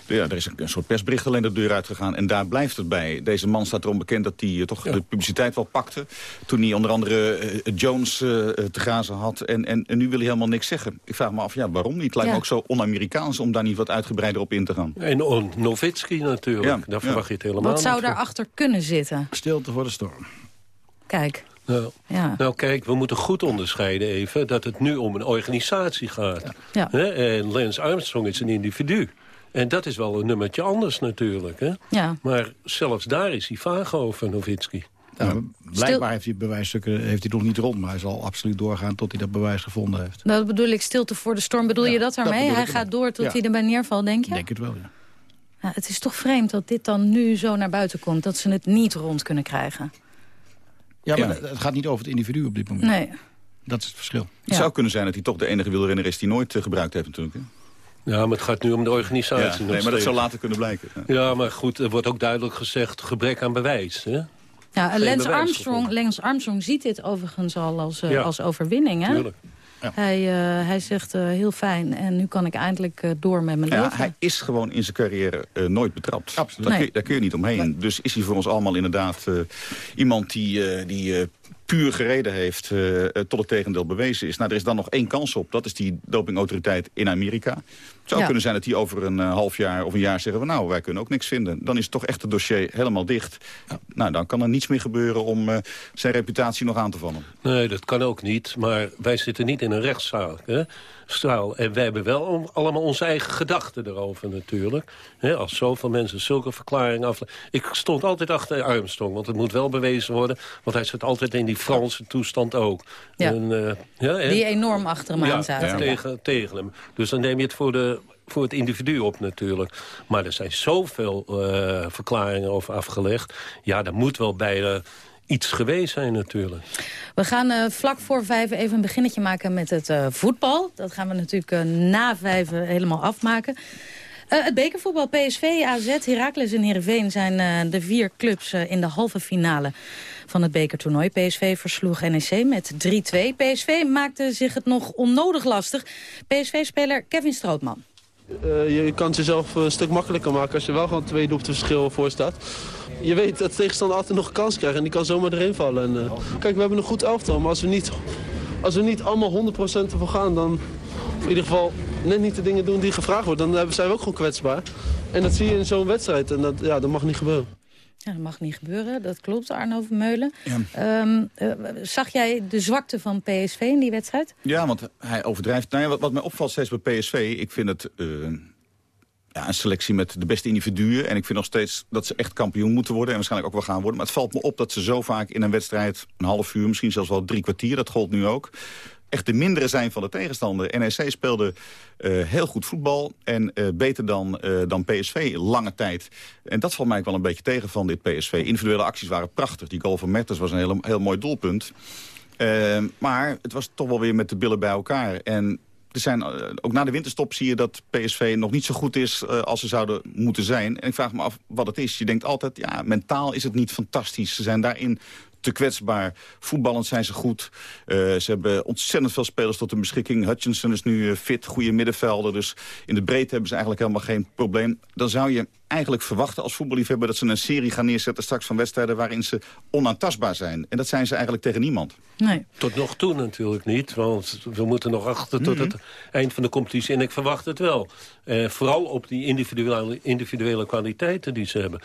ja, er is een, een soort persbericht alleen de deur uitgegaan. En daar blijft het bij. Deze man staat erom bekend dat hij toch ja. de publiciteit wel pakte. Toen hij onder andere Jones te grazen had. En, en, en, nu wil hij helemaal niks zeggen. Ik vraag me af, ja, waarom niet? Het lijkt ja. me ook zo on-Amerikaans om daar niet wat uitgebreider op in te gaan. En on Nowitzki natuurlijk. Ja. Daar verwacht je het helemaal Wat zou daarachter kunnen zitten? Stilte voor de storm. Kijk. Nou, ja. nou kijk, we moeten goed onderscheiden even... dat het nu om een organisatie gaat. Ja. Ja. En Lance Armstrong is een individu. En dat is wel een nummertje anders natuurlijk. Hè? Ja. Maar zelfs daar is hij vaag over, Nowitzki. Ja, blijkbaar heeft hij bewijsstukken heeft hij nog niet rond, maar hij zal absoluut doorgaan tot hij dat bewijs gevonden heeft. Nou, dat bedoel ik, stilte voor de storm. Bedoel ja, je dat daarmee? hij gaat door tot hij erbij neervalt, denk je? Denk het wel, ja. ja. Het is toch vreemd dat dit dan nu zo naar buiten komt, dat ze het niet rond kunnen krijgen. Ja, maar het gaat niet over het individu op dit moment. Nee. Dat is het verschil. Het zou kunnen zijn dat hij toch de enige wielrenner is die nooit uh, gebruikt heeft natuurlijk. Hè? Ja, maar het gaat nu om de organisatie. Ja, nee, maar dat zou later kunnen blijken. Ja. ja. maar goed, er wordt ook duidelijk gezegd gebrek aan bewijs. Hè? Ja, Lance Armstrong, Lance Armstrong ziet dit overigens al als, uh, ja. als overwinning. Hè? Tuurlijk. Hij, uh, hij zegt uh, heel fijn en nu kan ik eindelijk uh, door met mijn ja, leven. Hij is gewoon in zijn carrière nooit betrapt. Absoluut. Daar, Nee. kun, daar kun je niet omheen. Nee. Dus is hij voor ons allemaal inderdaad iemand die... die puur gereden heeft uh, tot het tegendeel bewezen is. Nou, er is dan nog één kans op. Dat is die dopingautoriteit in Amerika. Het zou Ja. kunnen zijn dat die over een uh, half jaar of een jaar zeggen... van nou, wij kunnen ook niks vinden. Dan is toch echt het dossier helemaal dicht. Nou, dan kan er niets meer gebeuren om uh, zijn reputatie nog aan te vallen. Nee, dat kan ook niet. Maar wij zitten niet in een rechtszaal. Hè? Straal. En wij hebben wel allemaal onze eigen gedachten erover natuurlijk. Hè, als zoveel mensen zulke verklaringen af... Ik stond altijd achter Armstrong, want het moet wel bewezen worden. Want hij zit altijd in die Franse toestand ook. Ja. En, uh, ja, en, Die enorm achter hem ja, aan zaten. Tegen, tegen hem. Dus dan neem je het voor, de, voor het individu op natuurlijk. Maar er zijn zoveel uh, verklaringen over afgelegd. Ja, daar moet wel bij... Iets geweest zijn natuurlijk. We gaan uh, vlak voor vijf even een beginnetje maken met het uh, voetbal. Dat gaan we natuurlijk na vijf helemaal afmaken. het bekervoetbal PSV, AZ, Heracles en Heerenveen zijn de vier clubs in de halve finale van het bekertoernooi. PSV versloeg NEC met 3-2. PSV maakte zich het nog onnodig lastig. PSV-speler Kevin Strootman. Uh, je kan het jezelf een stuk makkelijker maken als je wel gewoon twee doelpunten verschil voor staat. Je weet dat de tegenstander altijd nog een kans krijgt en die kan zomaar erin vallen. En, uh, kijk, we hebben een goed elftal, maar als we niet, als we niet allemaal 100% ervoor gaan... dan in ieder geval net niet de dingen doen die gevraagd worden... dan zijn we ook gewoon kwetsbaar. En dat zie je in zo'n wedstrijd en dat, ja, dat mag niet gebeuren. Ja, dat mag niet gebeuren, dat klopt, Arno Vermeulen. Ja. Um, uh, zag jij de zwakte van PSV in die wedstrijd? Ja, want hij overdrijft. Nou ja, wat, wat mij opvalt steeds bij PSV, ik vind het... Uh, ja, een selectie met de beste individuen. En ik vind nog steeds dat ze echt kampioen moeten worden. En waarschijnlijk ook wel gaan worden. Maar het valt me op dat ze zo vaak in een wedstrijd... een half uur, misschien zelfs wel drie kwartier, dat gold nu ook echt de mindere zijn van de tegenstander. NEC speelde uh, heel goed voetbal en uh, beter dan, uh, dan PSV lange tijd. En dat valt mij wel een beetje tegen van dit PSV. Individuele acties waren prachtig. Die goal van Mertens was een heel, heel mooi doelpunt. maar het was toch wel weer met de billen bij elkaar. En er zijn, ook na de winterstop zie je dat PSV nog niet zo goed is als ze zouden moeten zijn. En ik vraag me af wat het is. Je denkt altijd, ja, mentaal is het niet fantastisch. Ze zijn daarin te kwetsbaar. Voetballend zijn ze goed. Uh, ze hebben ontzettend veel spelers tot hun beschikking. Hutchinson is nu uh, fit, goede middenvelder. Dus in de breedte hebben ze eigenlijk helemaal geen probleem. Dan zou je eigenlijk verwachten als voetballiefhebber... dat ze een serie gaan neerzetten straks van wedstrijden... waarin ze onaantastbaar zijn. En dat zijn ze eigenlijk tegen niemand. Nee. Tot nog toe natuurlijk niet. Want we moeten nog achter tot mm -hmm. het eind van de competitie. En ik verwacht het wel. Uh, vooral op die individuele, individuele kwaliteiten die ze hebben.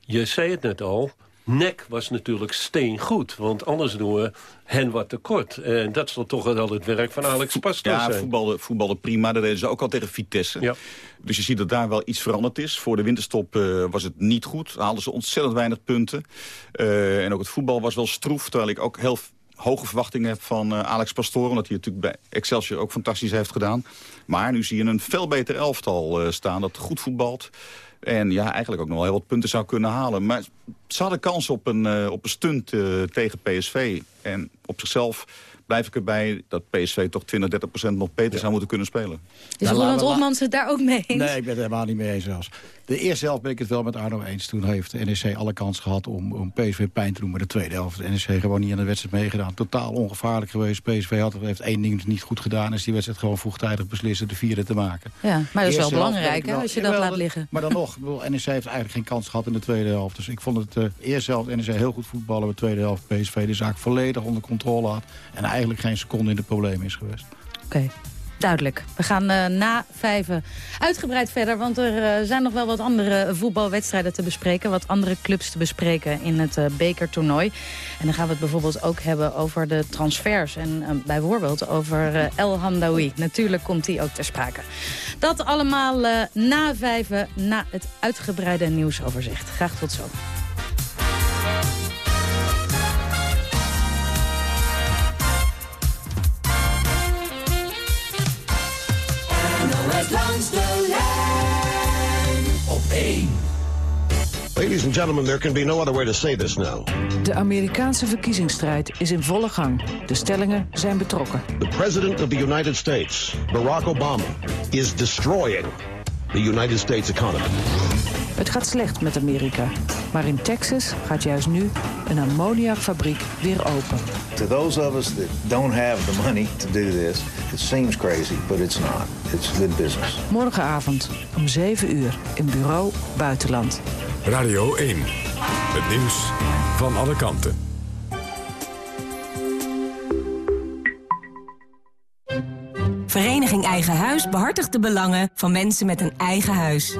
Je zei het net al... Nek was natuurlijk steengoed, want anders doen we hen wat tekort. En dat zal toch wel het werk van Alex Pastoor ja, zijn. voetballen, voetballen prima. Dat deden ze ook al tegen Vitesse. Ja. Dus je ziet dat daar wel iets veranderd is. Voor de winterstop uh, was het niet goed. Haalden ze ontzettend weinig punten. Uh, en ook het voetbal was wel stroef, terwijl ik ook heel hoge verwachtingen heb van uh, Alex Pastoor. Omdat hij natuurlijk bij Excelsior ook fantastisch heeft gedaan. Maar nu zie je een veel beter elftal staan dat goed voetbalt. En ja, eigenlijk ook nog wel heel wat punten zou kunnen halen. Maar ze hadden kans op een, uh, op een stunt uh, tegen PSV. En op zichzelf blijf ik erbij dat PSV toch 20, 30 procent nog beter ja. zou moeten kunnen spelen. Is Roland Hofmans het daar ook mee eens? Nee, ik ben het helemaal niet mee eens zelfs. De eerste helft ben ik het wel met Arno eens. Toen heeft de NEC alle kans gehad om, om PSV pijn te doen. Maar de tweede helft, de NEC gewoon niet aan de wedstrijd meegedaan. Totaal ongevaarlijk geweest. PSV had, heeft één ding niet goed gedaan. Is die wedstrijd gewoon vroegtijdig beslissen de vierde te maken. Ja, maar dat is wel belangrijk hè, als je dat laat liggen. Maar dan nog, NEC heeft eigenlijk geen kans gehad in de tweede helft. Dus ik vond het uh, eerste helft NEC heel goed voetballen. De tweede helft PSV de zaak volledig onder controle had. En eigenlijk geen seconde in de problemen is geweest. Oké. Okay. Duidelijk. We gaan uh, na vijven uitgebreid verder. Want er uh, zijn nog wel wat andere voetbalwedstrijden te bespreken. Wat andere clubs te bespreken in het uh, bekertoernooi. En dan gaan we het bijvoorbeeld ook hebben over de transfers. En bijvoorbeeld over El Hamdawi. Natuurlijk komt die ook ter sprake. Dat allemaal na vijven, na het uitgebreide nieuwsoverzicht. Graag tot zo. Ladies and gentlemen, there can be no other way to say this now. De Amerikaanse verkiezingsstrijd is in volle gang. De stellingen zijn betrokken. The President of the United States, Barack Obama, is destroying the United States economy. Het gaat slecht met Amerika. Maar in Texas gaat juist nu een ammoniakfabriek weer open. To those of us that don't have the money to do this, it seems crazy, but it's not. It's good business. Morgenavond om 7 uur in Bureau Buitenland. Radio 1. Het nieuws van alle kanten. Vereniging Eigen Huis behartigt de belangen van mensen met een eigen huis.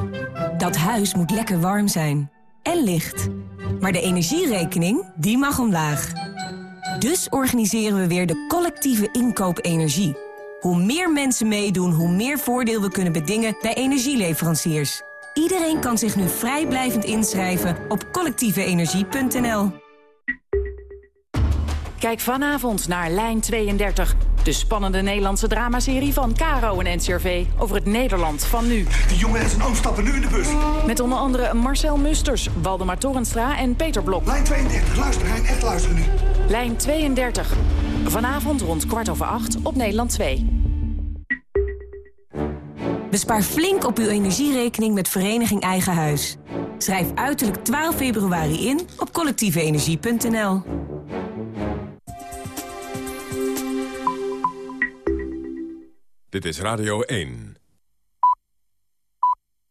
Dat huis moet lekker warm zijn. En licht. Maar de energierekening, die mag omlaag. Dus organiseren we weer de collectieve inkoop energie. Hoe meer mensen meedoen, hoe meer voordeel we kunnen bedingen bij energieleveranciers. Iedereen kan zich nu vrijblijvend inschrijven op collectieveenergie.nl. Kijk vanavond naar Lijn 32. De spannende Nederlandse dramaserie van Caro en NCRV over het Nederland van nu. Die jongen en zijn oom stappen nu in de bus. Met onder andere Marcel Musters, Waldemar Torenstra en Peter Blok. Lijn 32, luister Hein, echt luisteren nu. Lijn 32. Vanavond rond kwart over acht op Nederland 2. Bespaar flink op uw energierekening met Vereniging Eigen Huis. Schrijf uiterlijk 12 februari in op collectieveenergie.nl. Dit is Radio 1.